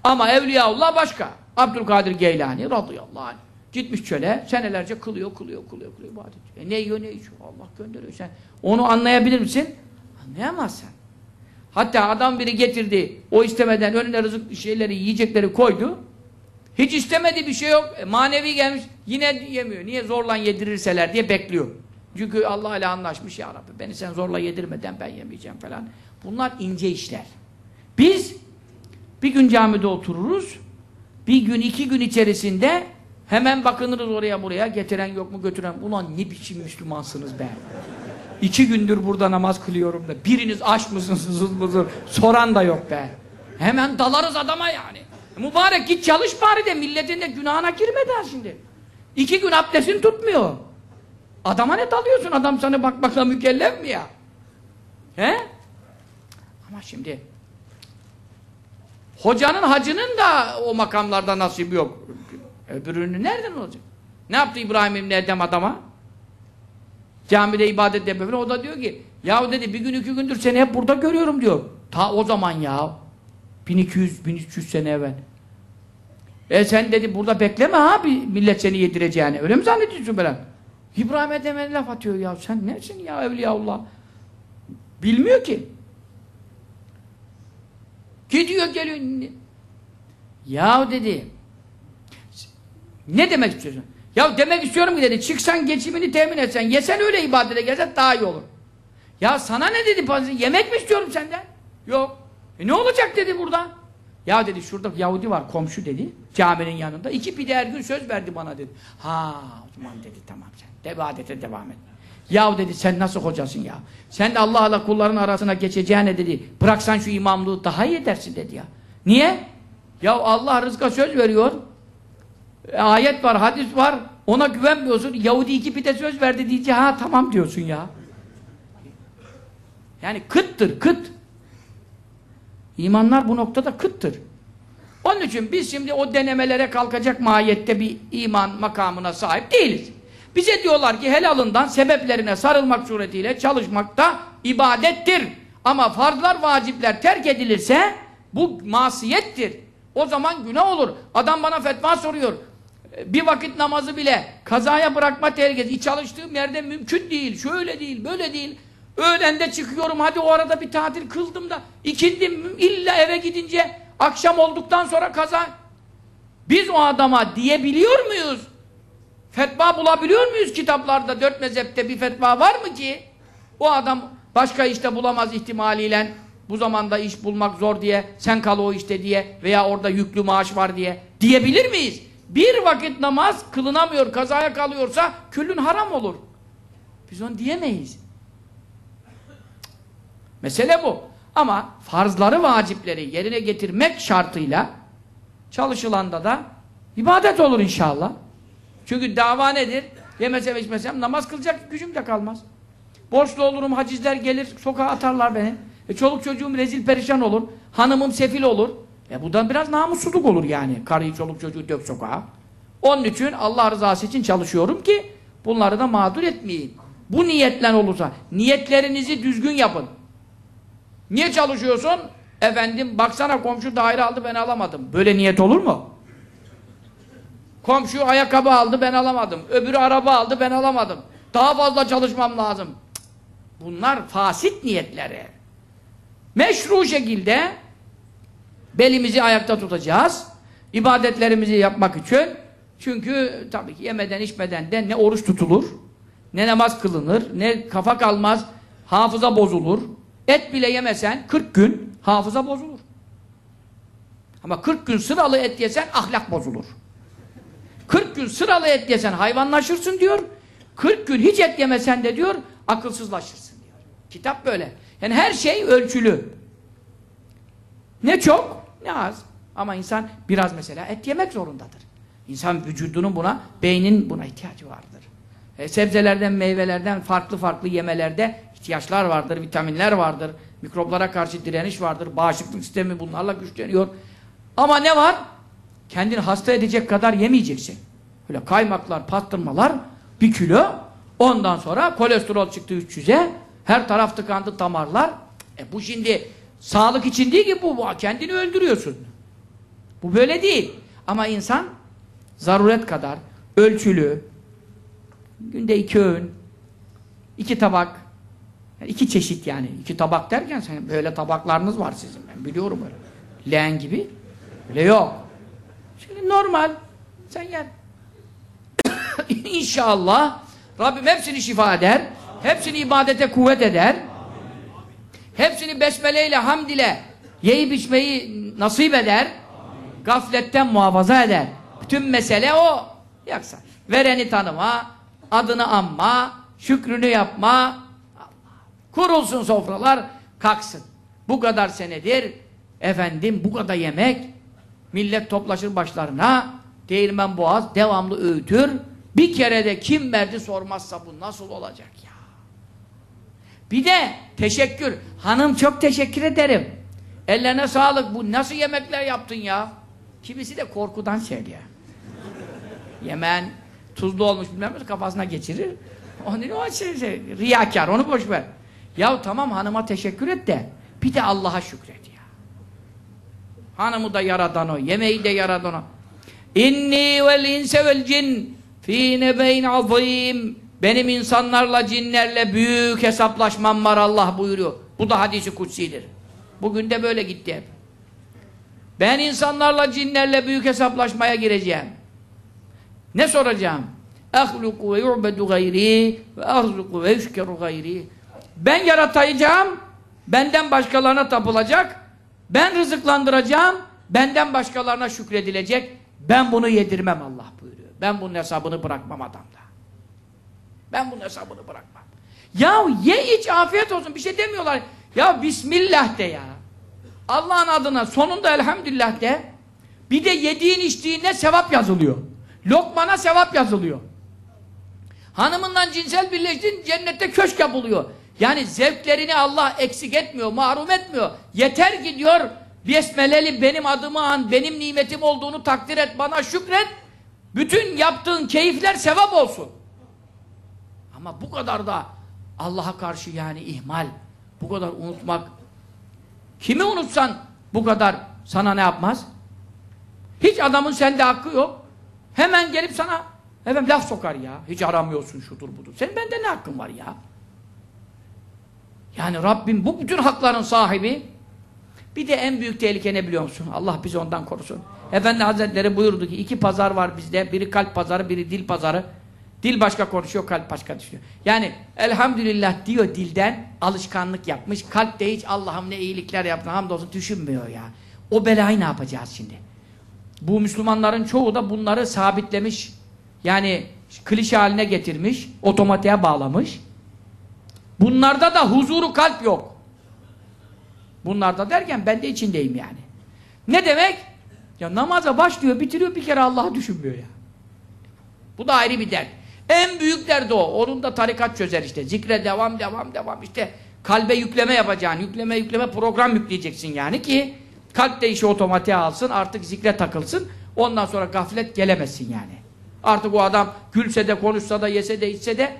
ama Evliyaullah başka. Abdülkadir Geylani radıyallahu anh. Gitmiş çöle, senelerce kılıyor, kılıyor, kılıyor, kılıyor, ibadet. E ne yiyor, ne içiyor? Allah gönderiyor. Sen onu anlayabilir misin? Anlayamazsın. Hatta adam biri getirdi. O istemeden önüne rızık şeyleri, yiyecekleri koydu. Hiç istemediği bir şey yok. E, manevi gelmiş. Yine yemiyor. Niye zorla yedirirseler diye bekliyor. Çünkü Allah ile anlaşmış ya Rabbi. Beni sen zorla yedirmeden ben yemeyeceğim falan. Bunlar ince işler. Biz bir gün camide otururuz. Bir gün iki gün içerisinde hemen bakınırız oraya buraya. Getiren yok mu götüren. Ulan ne biçim Müslümansınız be. İki gündür burada namaz kılıyorum da biriniz aç sız mısınız soran da yok be. Hemen dalarız adama yani. Mübarek git çalış bari de milletin de günahına girme der şimdi. İki gün abdestini tutmuyor. Adama ne dalıyorsun? Adam sana bakmakla mükellef mi ya? He? Ama şimdi hocanın hacının da o makamlarda nasibi yok. Öbürünün nereden olacak? Ne yaptı İbrahim İbni Edem adama? Camide ibadet yapıyor. O da diyor ki ya dedi bir gün iki gündür seni hep burada görüyorum diyor. Ta o zaman ya. 1200 1300 sene evvel. E sen dedi burada bekleme ha bir millet seni yedireceğini. Öyle mi zannediyorsun falan? İbrahim Edem'e laf atıyor ya. Sen nesin ya Evliyaullah? Bilmiyor ki. Gidiyor geliyor. Ya dedi. Ne demek istiyorsun? Ya demek istiyorum ki dedi, çıksan geçimini temin etsen, yesen öyle ibadete gelsen daha iyi olur. Ya sana ne dedi? Yemek mi istiyorum senden? Yok. E ne olacak dedi burada? Ya dedi şurada Yahudi var komşu dedi caminin yanında. iki pide her gün söz verdi bana dedi. Ha o zaman dedi tamam sen ibadete devam et. Ya dedi sen nasıl hocasın ya? Sen de Allah'la kulların arasına geçeceğine dedi. Bıraksan şu imamlığı daha iyi edersin dedi ya. Niye? Ya Allah rızka söz veriyor. E, ayet var, hadis var. Ona güvenmiyorsun. Yahudi iki pide söz verdi diyece ha tamam diyorsun ya. Yani kıttır, kıt. İmanlar bu noktada kıttır. Onun için biz şimdi o denemelere kalkacak mahiyette bir iman makamına sahip değiliz. Bize diyorlar ki helalından sebeplerine sarılmak suretiyle çalışmak da ibadettir. Ama farzlar, vacipler terk edilirse bu masiyettir. O zaman günah olur. Adam bana fetva soruyor. Bir vakit namazı bile kazaya bırakma tehlikesi. Çalıştığım yerde mümkün değil. Şöyle değil, böyle değil. Öğlende çıkıyorum hadi o arada bir tatil kıldım da ikindim illa eve gidince akşam olduktan sonra kaza. Biz o adama diyebiliyor muyuz? Fetva bulabiliyor muyuz kitaplarda? Dört mezhepte bir fetva var mı ki? O adam başka işte bulamaz ihtimaliyle bu zamanda iş bulmak zor diye sen kal o işte diye veya orada yüklü maaş var diye diyebilir miyiz? Bir vakit namaz kılınamıyor, kazaya kalıyorsa küllün haram olur. Biz onu diyemeyiz. Mesele bu. Ama farzları, vacipleri yerine getirmek şartıyla çalışılanda da ibadet olur inşallah. Çünkü dava nedir? Yemesem içmesem namaz kılacak gücüm de kalmaz. Borçlu olurum, hacizler gelir, sokağa atarlar beni. E, çoluk çocuğum rezil perişan olur. Hanımım sefil olur. E bu da biraz namussuzluk olur yani. Karıyı, çoluk çocuğu dök sokağa. Onun için Allah rızası için çalışıyorum ki bunları da mağdur etmeyin. Bu niyetle olursa, niyetlerinizi düzgün yapın. Niye çalışıyorsun? Efendim baksana komşu daire aldı ben alamadım. Böyle niyet olur mu? Komşu ayakkabı aldı ben alamadım. Öbürü araba aldı ben alamadım. Daha fazla çalışmam lazım. Bunlar fasit niyetleri. Meşru şekilde belimizi ayakta tutacağız. İbadetlerimizi yapmak için. Çünkü tabii ki yemeden içmeden de ne oruç tutulur, ne namaz kılınır, ne kafa kalmaz, hafıza bozulur. Et bile yemesen 40 gün hafıza bozulur. Ama 40 gün sıralı et yesen ahlak bozulur. 40 gün sıralı et yesen hayvanlaşırsın diyor. 40 gün hiç et yemesen de diyor akılsızlaşırsın diyor. Kitap böyle. Yani her şey ölçülü. Ne çok ne az. Ama insan biraz mesela et yemek zorundadır. İnsan vücudunun buna, beynin buna ihtiyacı vardır. E, sebzelerden, meyvelerden, farklı farklı yemelerde ihtiyaçlar vardır, vitaminler vardır, mikroplara karşı direniş vardır, bağışıklık sistemi bunlarla güçleniyor. Ama ne var? Kendini hasta edecek kadar yemeyeceksin. Öyle kaymaklar, pastırmalar bir kilo, ondan sonra kolesterol çıktı 300'e, her taraf tıkandı damarlar. E bu şimdi sağlık için değil ki bu, bu kendini öldürüyorsun. Bu böyle değil. Ama insan zaruret kadar ölçülü, günde iki öğün, iki tabak, iki çeşit yani. iki tabak derken sen böyle tabaklarınız var sizin. Ben biliyorum öyle. Leğen gibi. Öyle yok. Normal. Sen gel. İnşallah Rabbim hepsini şifa eder. Hepsini ibadete kuvvet eder. Hepsini besmeleyle, hamd ile yiyip içmeyi nasip eder. Gafletten muhafaza eder. Bütün mesele o. Yoksa vereni tanıma, adını anma, şükrünü yapma. Kurulsun sofralar, kalksın. Bu kadar senedir efendim bu kadar yemek millet toplaşır başlarına değirmen boğaz devamlı öğütür. Bir kere de kim verdi sormazsa bu nasıl olacak ya? Bir de teşekkür. Hanım çok teşekkür ederim. Ellerine sağlık. Bu nasıl yemekler yaptın ya? Kimisi de korkudan söylüyor. Yemen tuzlu olmuş bilmem ne kafasına geçirir. Onun o şey, şey, riyakar onu boş ver. Ya tamam hanıma teşekkür et de bir de Allah'a şükret. Hanımı da yaradan o, yemeği de yaradan o. İnni vel inse vel cin fi nebeyn azim. Benim insanlarla, cinlerle büyük hesaplaşmam var Allah buyuruyor. Bu da hadisi kutsidir. Bugün de böyle gitti hep. Ben insanlarla, cinlerle büyük hesaplaşmaya gireceğim. Ne soracağım? Ehluku ve yu'bedu gayri ve arzuku ve yüşkeru gayri. Ben yaratacağım, benden başkalarına tapılacak, ben rızıklandıracağım, benden başkalarına şükredilecek, ben bunu yedirmem Allah buyuruyor. Ben bunun hesabını bırakmam adamda. Ben bunun hesabını bırakmam. Ya ye iç afiyet olsun bir şey demiyorlar. Ya Bismillah de ya. Allah'ın adına sonunda elhamdülillah de. Bir de yediğin içtiğine sevap yazılıyor. Lokmana sevap yazılıyor. Hanımından cinsel birleştin cennette köşk yapılıyor. Yani zevklerini Allah eksik etmiyor, mahrum etmiyor. Yeter ki diyor Besmeleli benim adımı an, benim nimetim olduğunu takdir et, bana şükret. Bütün yaptığın keyifler sevap olsun. Ama bu kadar da Allah'a karşı yani ihmal, bu kadar unutmak. Kimi unutsan bu kadar sana ne yapmaz? Hiç adamın sende hakkı yok. Hemen gelip sana efendim laf sokar ya. Hiç aramıyorsun şudur budur. Senin bende ne hakkın var ya? Yani Rabbim bu bütün hakların sahibi. Bir de en büyük tehlike ne biliyor musun? Allah bizi ondan korusun. Efendi Hazretleri buyurdu ki iki pazar var bizde. Biri kalp pazarı, biri dil pazarı. Dil başka konuşuyor, kalp başka düşünüyor. Yani elhamdülillah diyor dilden alışkanlık yapmış. Kalp de hiç Allah'ım ne iyilikler yaptı hamdolsun düşünmüyor ya. O belayı ne yapacağız şimdi? Bu Müslümanların çoğu da bunları sabitlemiş. Yani klişe haline getirmiş, otomatiğe bağlamış. Bunlarda da huzuru kalp yok. Bunlarda derken ben de içindeyim yani. Ne demek? Ya namaza başlıyor, bitiriyor bir kere Allah'ı düşünmüyor ya. Bu da ayrı bir dert. En büyük derdi o. Onun da tarikat çözer işte. Zikre devam, devam, devam. İşte kalbe yükleme yapacaksın. Yükleme, yükleme program yükleyeceksin yani ki kalp de işi otomatiğe alsın, artık zikre takılsın. Ondan sonra gaflet gelemesin yani. Artık o adam gülse de, konuşsa da, yese de, içse de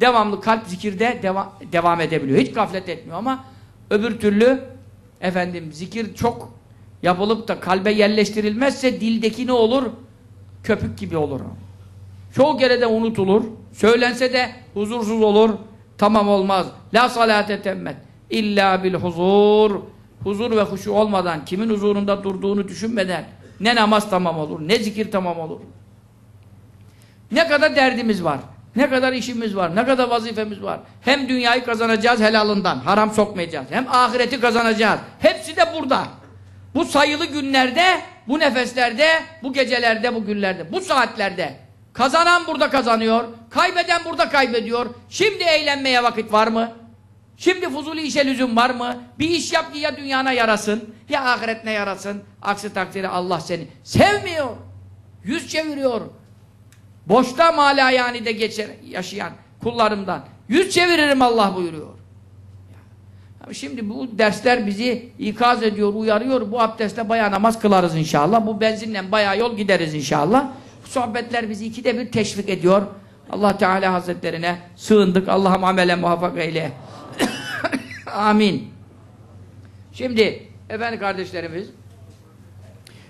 devamlı kalp zikirde devam, devam edebiliyor. Hiç gaflet etmiyor ama öbür türlü efendim zikir çok yapılıp da kalbe yerleştirilmezse dildeki ne olur? Köpük gibi olur. Çoğu kere de unutulur. Söylense de huzursuz olur. Tamam olmaz. La salate temmet. İlla bil huzur. Huzur ve huşu olmadan, kimin huzurunda durduğunu düşünmeden ne namaz tamam olur, ne zikir tamam olur. Ne kadar derdimiz var. Ne kadar işimiz var, ne kadar vazifemiz var. Hem dünyayı kazanacağız helalından, haram sokmayacağız. Hem ahireti kazanacağız. Hepsi de burada. Bu sayılı günlerde, bu nefeslerde, bu gecelerde, bu günlerde, bu saatlerde. Kazanan burada kazanıyor, kaybeden burada kaybediyor. Şimdi eğlenmeye vakit var mı? Şimdi fuzuli işe lüzum var mı? Bir iş yap ki ya dünyana yarasın, ya ahiretine yarasın. Aksi takdirde Allah seni sevmiyor. Yüz çeviriyor. Boşta mala yani de geçer, yaşayan kullarımdan. Yüz çeviririm Allah buyuruyor. Şimdi bu dersler bizi ikaz ediyor, uyarıyor. Bu abdestle bayağı namaz kılarız inşallah. Bu benzinle bayağı yol gideriz inşallah. Bu sohbetler bizi ikide bir teşvik ediyor. Allah Teala Hazretlerine sığındık. Allah'ım amele muvaffak eyle. Amin. Şimdi efendim kardeşlerimiz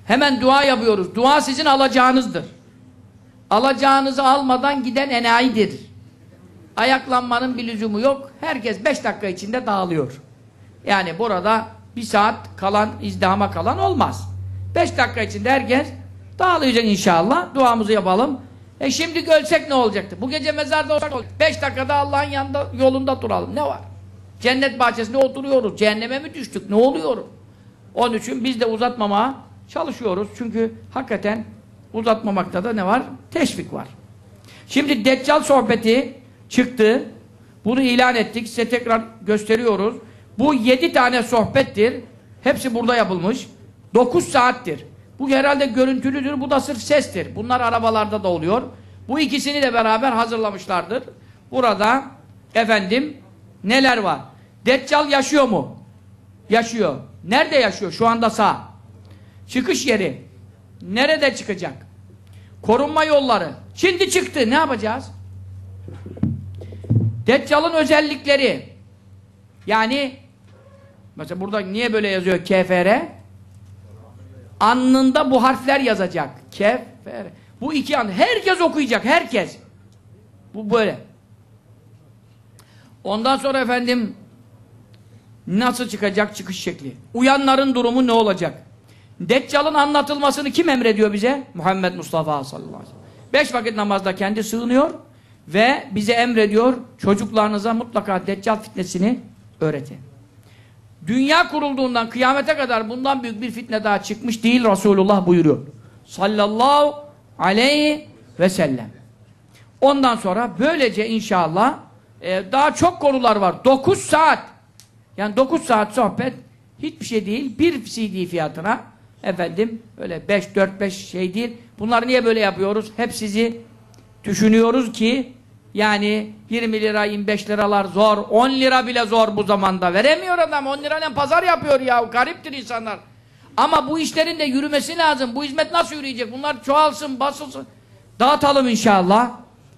hemen dua yapıyoruz. Dua sizin alacağınızdır. Alacağınızı almadan giden enayidir. ayaklanmanın bir lüzumu yok. Herkes beş dakika içinde dağılıyor. Yani burada bir saat kalan, izdihama kalan olmaz. Beş dakika içinde herkes dağılacak inşallah. Duamızı yapalım. E şimdi ölsek ne olacaktı? Bu gece mezarda olsak. Beş dakikada Allah'ın yanında, yolunda duralım. Ne var? Cennet bahçesinde oturuyoruz. Cehenneme mi düştük? Ne oluyor? Onun için biz de uzatmamaya çalışıyoruz. Çünkü hakikaten uzatmamakta da ne var? Teşvik var. Şimdi Deccal sohbeti çıktı. Bunu ilan ettik. Size tekrar gösteriyoruz. Bu yedi tane sohbettir. Hepsi burada yapılmış. Dokuz saattir. Bu herhalde görüntülüdür. Bu da sırf sestir. Bunlar arabalarda da oluyor. Bu ikisini de beraber hazırlamışlardır. Burada efendim neler var? Deccal yaşıyor mu? Yaşıyor. Nerede yaşıyor? Şu anda sağ. Çıkış yeri. Nerede çıkacak? Korunma yolları. Şimdi çıktı. Ne yapacağız? Deccal'ın özellikleri. Yani mesela burada niye böyle yazıyor KFR? Alnında bu harfler yazacak. KFR. Bu iki an. Herkes okuyacak. Herkes. Bu böyle. Ondan sonra efendim nasıl çıkacak çıkış şekli? Uyanların durumu ne olacak? Deccal'ın anlatılmasını kim emrediyor bize? Muhammed Mustafa sallallahu aleyhi ve sellem. Beş vakit namazda kendi sığınıyor ve bize emrediyor çocuklarınıza mutlaka Deccal fitnesini öğretin. Dünya kurulduğundan kıyamete kadar bundan büyük bir fitne daha çıkmış değil Resulullah buyuruyor. Sallallahu aleyhi ve sellem. Ondan sonra böylece inşallah e, daha çok konular var. 9 saat. Yani 9 saat sohbet hiçbir şey değil. Bir CD fiyatına efendim öyle 5-4-5 şey değil. Bunları niye böyle yapıyoruz? Hep sizi düşünüyoruz ki yani 20 lira 25 liralar zor 10 lira bile zor bu zamanda. Veremiyor adam 10 lirayla pazar yapıyor ya gariptir insanlar. Ama bu işlerin de yürümesi lazım. Bu hizmet nasıl yürüyecek? Bunlar çoğalsın basılsın. Dağıtalım inşallah.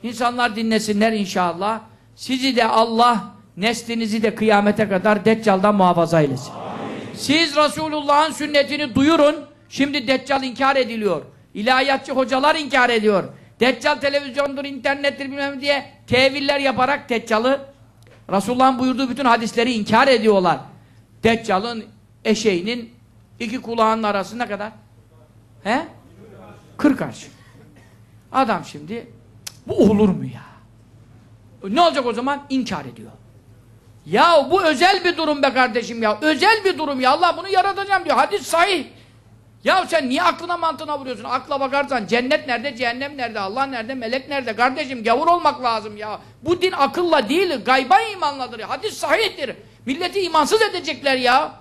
İnsanlar dinlesinler inşallah. Sizi de Allah neslinizi de kıyamete kadar Deccal'dan muhafaza eylesin siz Resulullah'ın sünnetini duyurun şimdi Deccal inkar ediliyor ilahiyatçı hocalar inkar ediyor Deccal televizyondur, internettir bilmem diye teviller yaparak Deccal'ı Resulullah'ın buyurduğu bütün hadisleri inkar ediyorlar. Deccal'ın eşeğinin iki kulağının arası ne kadar? He? Kırk arş. Adam şimdi bu olur mu ya? Ne olacak o zaman? İnkar ediyor. Ya bu özel bir durum be kardeşim ya. Özel bir durum ya. Allah bunu yaratacağım diyor. Hadis sahih. Ya sen niye aklına mantığına vuruyorsun? Akla bakarsan cennet nerede, cehennem nerede, Allah nerede, melek nerede? Kardeşim gavur olmak lazım ya. Bu din akılla değil, gayba imanladır. Hadis sahihtir. Milleti imansız edecekler ya.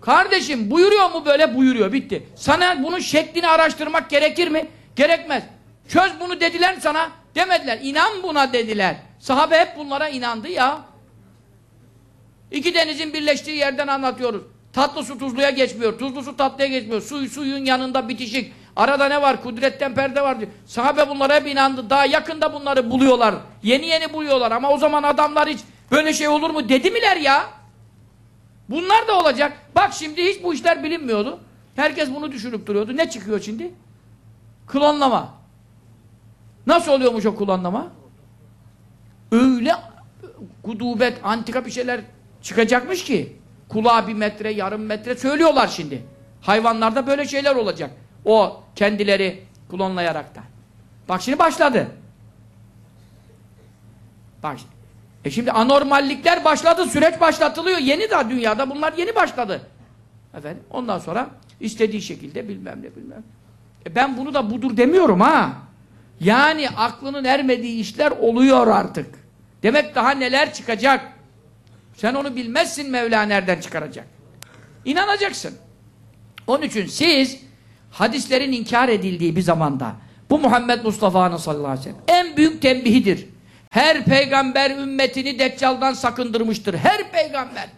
Kardeşim buyuruyor mu böyle? Buyuruyor. Bitti. Sana bunun şeklini araştırmak gerekir mi? Gerekmez. Çöz bunu dediler sana. Demediler. İnan buna dediler. Sahabe hep bunlara inandı ya. İki denizin birleştiği yerden anlatıyoruz. Tatlı su tuzluya geçmiyor. Tuzlu su tatlıya geçmiyor. Su suyun yanında bitişik. Arada ne var? Kudretten perde var diyor. Sahabe bunlara hep inandı. Daha yakında bunları buluyorlar. Yeni yeni buluyorlar. Ama o zaman adamlar hiç böyle şey olur mu dedi miler ya? Bunlar da olacak. Bak şimdi hiç bu işler bilinmiyordu. Herkes bunu düşünüp duruyordu. Ne çıkıyor şimdi? Klonlama. Nasıl oluyormuş o klonlama? Öyle gudubet, antika bir şeyler çıkacakmış ki kulağa bir metre, yarım metre söylüyorlar şimdi. Hayvanlarda böyle şeyler olacak. O kendileri klonlayarak da. Bak şimdi başladı. Bak. E şimdi anormallikler başladı, süreç başlatılıyor. Yeni daha dünyada bunlar yeni başladı. Efendim, ondan sonra istediği şekilde bilmem ne bilmem. E ben bunu da budur demiyorum ha. Yani aklının ermediği işler oluyor artık. Demek daha neler çıkacak. Sen onu bilmezsin Mevla nereden çıkaracak. İnanacaksın. Onun için siz hadislerin inkar edildiği bir zamanda bu Muhammed Mustafa'nın sallallahu aleyhi ve sellem en büyük tembihidir. Her peygamber ümmetini deccaldan sakındırmıştır. Her peygamber.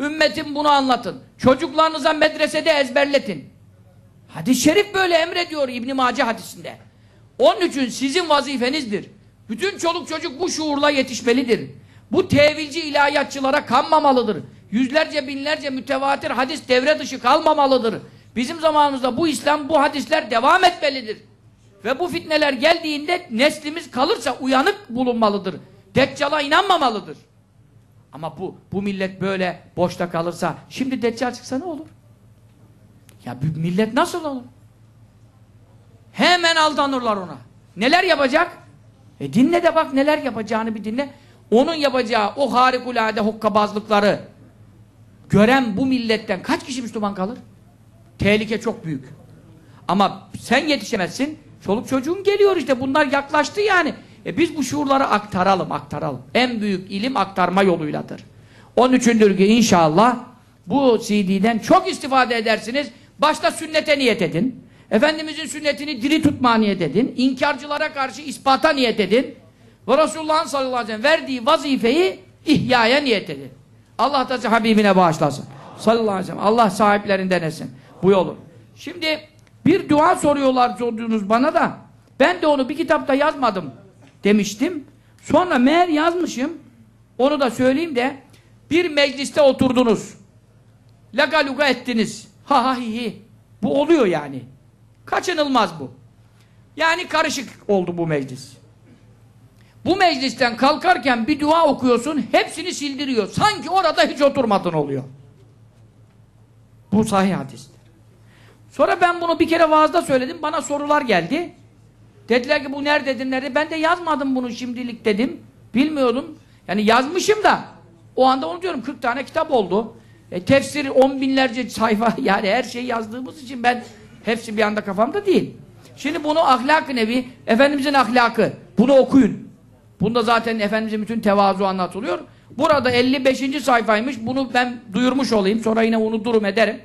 Ümmetin bunu anlatın. Çocuklarınıza medresede ezberletin. Hadis-i şerif böyle emrediyor İbn-i Mace hadisinde. Onun için sizin vazifenizdir. Bütün çoluk çocuk bu şuurla yetişmelidir. Bu tevilci ilahiyatçılara kanmamalıdır. Yüzlerce binlerce mütevatir hadis devre dışı kalmamalıdır. Bizim zamanımızda bu İslam, bu hadisler devam etmelidir. Ve bu fitneler geldiğinde neslimiz kalırsa uyanık bulunmalıdır. Deccal'a inanmamalıdır. Ama bu bu millet böyle boşta kalırsa şimdi Deccal çıksa ne olur? Ya bu millet nasıl olur? Hemen aldanırlar ona. Neler yapacak? E dinle de bak neler yapacağını bir dinle. Onun yapacağı o harikulade hokkabazlıkları gören bu milletten kaç kişi Müslüman kalır? Tehlike çok büyük. Ama sen yetişemezsin. Çoluk çocuğun geliyor işte. Bunlar yaklaştı yani. E biz bu şuurları aktaralım, aktaralım. En büyük ilim aktarma yoluyladır. Onun üçündür ki inşallah bu CD'den çok istifade edersiniz. Başta sünnete niyet edin. Efendimizin sünnetini diri tutmaya niyet edin. İnkarcılara karşı ispata niyet edin. Ve Resulullah'ın sallallahu aleyhi ve sellem verdiği vazifeyi ihyaya niyet edin. Allah da Habibine bağışlasın. Sallallahu aleyhi ve sellem. Allah sahiplerinden etsin bu yolu. Şimdi bir dua soruyorlar sordunuz bana da ben de onu bir kitapta yazmadım demiştim. Sonra meğer yazmışım. Onu da söyleyeyim de bir mecliste oturdunuz. Laga luga ettiniz. Ha ha hi hi. Bu oluyor yani. Kaçınılmaz bu. Yani karışık oldu bu meclis. Bu meclisten kalkarken bir dua okuyorsun, hepsini sildiriyor. Sanki orada hiç oturmadın oluyor. Bu sahih hadistir. Sonra ben bunu bir kere vaazda söyledim, bana sorular geldi. Dediler ki bu nerededir, nerede? Ben de yazmadım bunu şimdilik dedim. Bilmiyordum. Yani yazmışım da, o anda onu diyorum, 40 tane kitap oldu. E, tefsir on binlerce sayfa, yani her şeyi yazdığımız için ben, hepsi bir anda kafamda değil. Şimdi bunu ahlak-ı nevi, Efendimizin ahlakı, bunu okuyun. Bunda zaten Efendimizin bütün tevazu anlatılıyor. Burada 55. sayfaymış. Bunu ben duyurmuş olayım. Sonra yine unuturum ederim.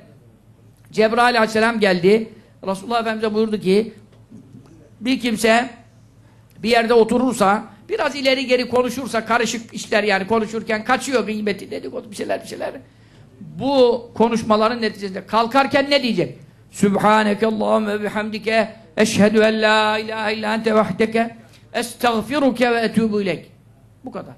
Cebrail aleyhisselam geldi. Resulullah Efendimiz'e buyurdu ki bir kimse bir yerde oturursa biraz ileri geri konuşursa karışık işler yani konuşurken kaçıyor gıybeti dedikodu bir şeyler bir şeyler. Bu konuşmaların neticesinde kalkarken ne diyecek? Sübhaneke Allahümme bihamdike eşhedü en la ilahe illa ente vahdeke estağfiruke ve etûbü ilek. Bu kadar.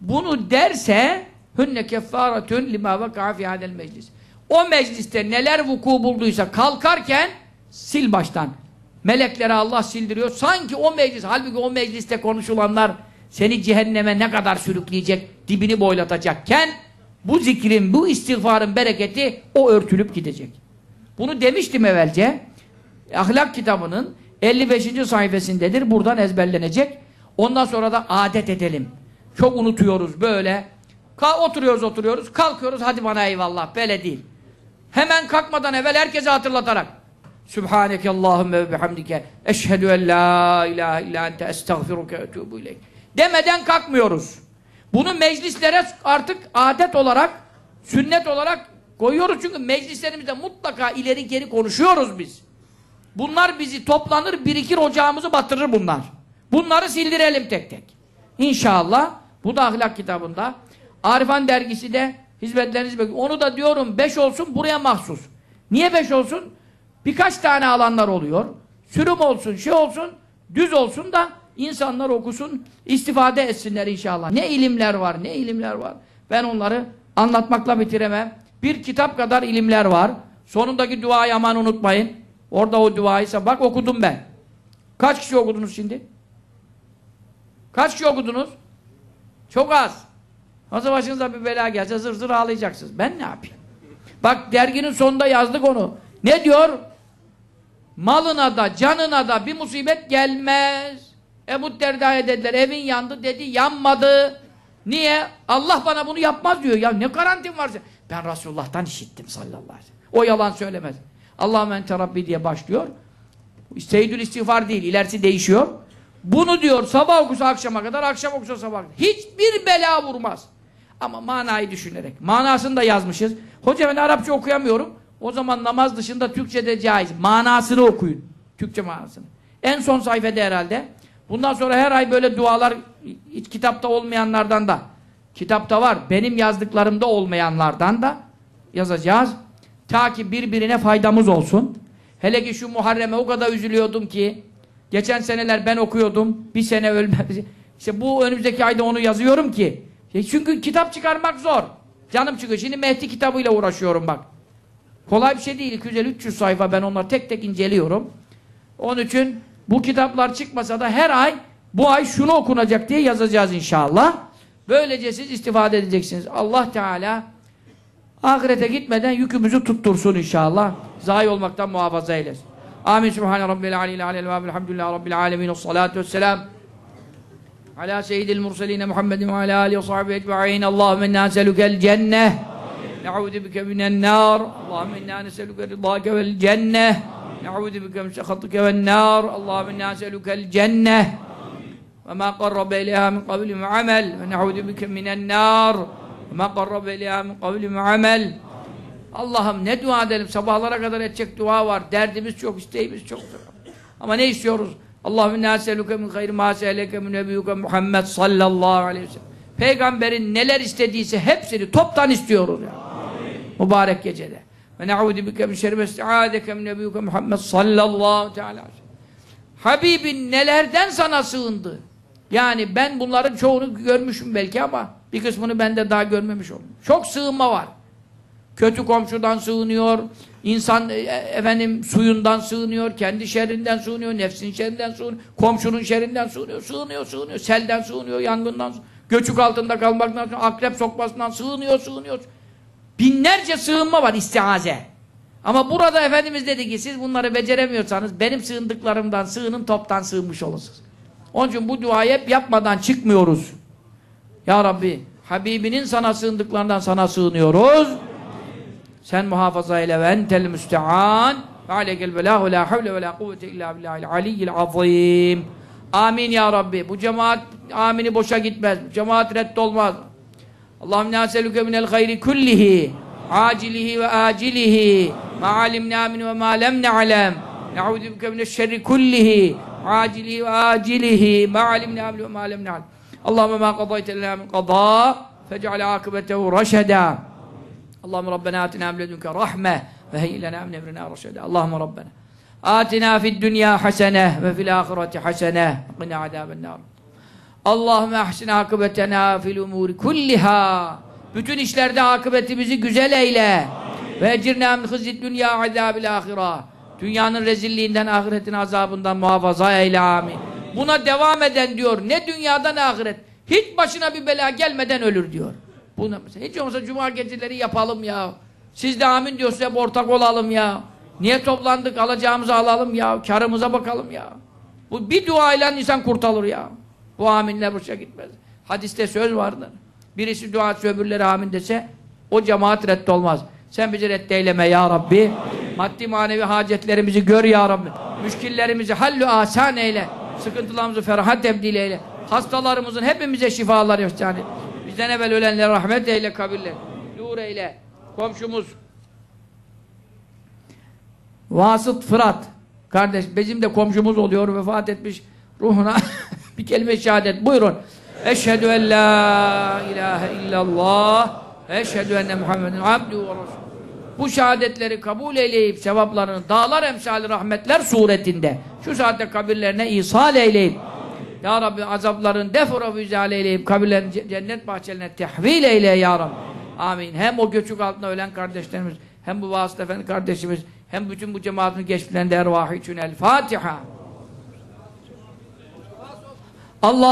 Bunu derse hünne keffaretün lima veka'a fi hadel meclis. O mecliste neler vuku bulduysa kalkarken sil baştan. Meleklere Allah sildiriyor. Sanki o meclis, halbuki o mecliste konuşulanlar seni cehenneme ne kadar sürükleyecek, dibini boylatacakken bu zikrin, bu istiğfarın bereketi o örtülüp gidecek. Bunu demiştim evvelce. Ahlak kitabının 55. sayfasındadır. Buradan ezberlenecek. Ondan sonra da adet edelim. Çok unutuyoruz böyle. Ka oturuyoruz oturuyoruz. Kalkıyoruz hadi bana eyvallah. Böyle değil. Hemen kalkmadan evvel herkese hatırlatarak. Sübhaneke Allahümme ve bihamdike. Eşhedü en la ilahe illa ente estağfiruke etubu ileyk. Demeden kalkmıyoruz. Bunu meclislere artık adet olarak, sünnet olarak koyuyoruz. Çünkü meclislerimizde mutlaka ileri geri konuşuyoruz biz. Bunlar bizi toplanır, birikir, ocağımızı batırır bunlar. Bunları sildirelim tek tek. İnşallah. Bu da ahlak kitabında. Arifan dergisi de hizmetlerinizi bekliyor. Onu da diyorum beş olsun buraya mahsus. Niye beş olsun? Birkaç tane alanlar oluyor. Sürüm olsun, şey olsun, düz olsun da insanlar okusun, istifade etsinler inşallah. Ne ilimler var, ne ilimler var. Ben onları anlatmakla bitiremem. Bir kitap kadar ilimler var. Sonundaki duayı aman unutmayın. Orada o duayı bak okudum ben. Kaç kişi okudunuz şimdi? Kaç kişi okudunuz? Çok az. Nasıl başınıza bir bela gelse zır zır ağlayacaksınız. Ben ne yapayım? Bak derginin sonunda yazdık onu. Ne diyor? Malına da canına da bir musibet gelmez. Ebu Derda'ya dediler evin yandı dedi yanmadı. Niye? Allah bana bunu yapmaz diyor. Ya ne garantim var? Ben Resulullah'tan işittim sallallahu aleyhi ve sellem. O yalan söylemez. Allahümme ente Rabbi diye başlıyor. Seyyidül istiğfar değil. ilerisi değişiyor. Bunu diyor sabah okusa akşama kadar, akşam okusa sabah kadar. Hiçbir bela vurmaz. Ama manayı düşünerek. Manasını da yazmışız. Hocam ben Arapça okuyamıyorum. O zaman namaz dışında Türkçe de caiz. Manasını okuyun. Türkçe manasını. En son sayfada herhalde. Bundan sonra her ay böyle dualar hiç kitapta olmayanlardan da kitapta var. Benim yazdıklarımda olmayanlardan da yazacağız. Ta ki birbirine faydamız olsun. Hele ki şu Muharrem'e o kadar üzülüyordum ki geçen seneler ben okuyordum. Bir sene ölmem. İşte bu önümüzdeki ayda onu yazıyorum ki. Çünkü kitap çıkarmak zor. Canım çıkıyor. Şimdi Mehdi kitabıyla uğraşıyorum bak. Kolay bir şey değil. 250-300 sayfa ben onları tek tek inceliyorum. Onun için Bu kitaplar çıkmasa da her ay bu ay şunu okunacak diye yazacağız inşallah. Böylece siz istifade edeceksiniz. Allah Teala ahirete gitmeden yükümüzü tuttursun inşallah. Zayi olmaktan muhafaza eylesin. Amin. Subhane Rabbil Aleyhi Aleyhi ve Elhamdülillahi Rabbil Alemin. Salatu vesselam. على سيد المرسلين محمد وعلى آله وصحبه أجمعين اللهم إنا نسألك الجنة نعوذ بك من النار اللهم إنا نسألك رضاك والجنة نعوذ بك من سخطك والنار اللهم إنا نسألك الجنة وما قرب إليها من قول وعمل ونعوذ بك من النار وما قرب إليها من قول وعمل Allah'ım ne dua edelim sabahlara kadar edecek dua var derdimiz çok isteğimiz çok ama ne istiyoruz Allahümme nâselüke min hayri mâ seheleke min nebiyyüke Muhammed sallallahu aleyhi ve sellem peygamberin neler istediyse hepsini toptan istiyoruz ya. mübarek gecede ve ne'ûdü bike min şerri mesta'âdeke min nebiyyüke Muhammed sallallahu teâlâ aleyhi ve sellem Habibin nelerden sana sığındı Yani ben bunların çoğunu görmüşüm belki ama bir kısmını ben de daha görmemiş oldum çok sığınma var kötü komşudan sığınıyor, insan e, efendim suyundan sığınıyor, kendi şerrinden sığınıyor, nefsin şerrinden sığınıyor, komşunun şerrinden sığınıyor, sığınıyor, sığınıyor, selden sığınıyor, yangından sığınıyor, göçük altında kalmaktan sığınıyor, akrep sokmasından sığınıyor, sığınıyor. Binlerce sığınma var istiaze. Ama burada Efendimiz dedi ki siz bunları beceremiyorsanız benim sığındıklarımdan sığının toptan sığınmış olursunuz. Onun için bu duayı hep yapmadan çıkmıyoruz. Ya Rabbi Habibinin sana sığındıklarından sana sığınıyoruz. Sen muhafaza eyle ve entel müstean ve aleykel belahu la havle ve la kuvvete illa billahil aliyyil azim. Amin ya Rabbi. Bu cemaat amini boşa gitmez. Bu cemaat reddolmaz. Allahümme naselüke minel hayri kullihi acilihi ve acilihi ma alimna min ve ma lem ne'alem ne'udhu bike mineşşerri kullihi acilihi ve acilihi ma alimna min ve ma lem ne'alem Allahümme ma qadayte lena min qada fec'al akıbetehu raşeda اللهم ربنا آتنا من لدنك رحمة وهيئ لنا من أمرنا رشدا اللهم ربنا آتنا في الدنيا حسنة وفي الآخرة حسنة وقنا عذاب النار اللهم أحسن عاقبتنا في الأمور كلها bütün işlerde akıbetimizi güzel eyle ve ecirna min hızid dünya azabil ahira dünyanın rezilliğinden ahiretin azabından muhafaza eyle amin buna devam eden diyor ne dünyada ne ahiret hiç başına bir bela gelmeden ölür diyor Buna. Hiç olmazsa cuma geceleri yapalım ya. Siz de amin diyorsa hep ortak olalım ya. Niye toplandık? Alacağımızı alalım ya. Karımıza bakalım ya. Bu bir duayla insan kurtulur ya. Bu aminler boşa gitmez. Hadiste söz vardır. Birisi dua etse öbürleri amin dese o cemaat reddolmaz. Sen bizi reddeyleme ya Rabbi. Maddi manevi hacetlerimizi gör ya Rabbi. Müşkillerimizi hallü asan eyle. Sıkıntılarımızı ferahat tebdil eyle. Hastalarımızın hepimize şifalar ihsan. Bizden evvel ölenlere rahmet eyle kabirler. Nur eyle. Komşumuz Vasıt Fırat kardeş bizim de komşumuz oluyor vefat etmiş ruhuna bir kelime şehadet buyurun. Eşhedü en la ilahe illallah eşhedü enne Muhammeden abdü ve. Bu şehadetleri kabul eyleyip sevaplarını dağlar emsali rahmetler suretinde şu saatte kabirlerine ihsal eyleyip ya Rabbi azapların defura füzale eyleyip kabirlerin cennet bahçelerine tehvil eyle ya Rabbi. Amin. Hem o göçük altında ölen kardeşlerimiz, hem bu vasıta efendi kardeşimiz, hem bütün bu cemaatin geçmişlerinde ervahı için El Fatiha. Allah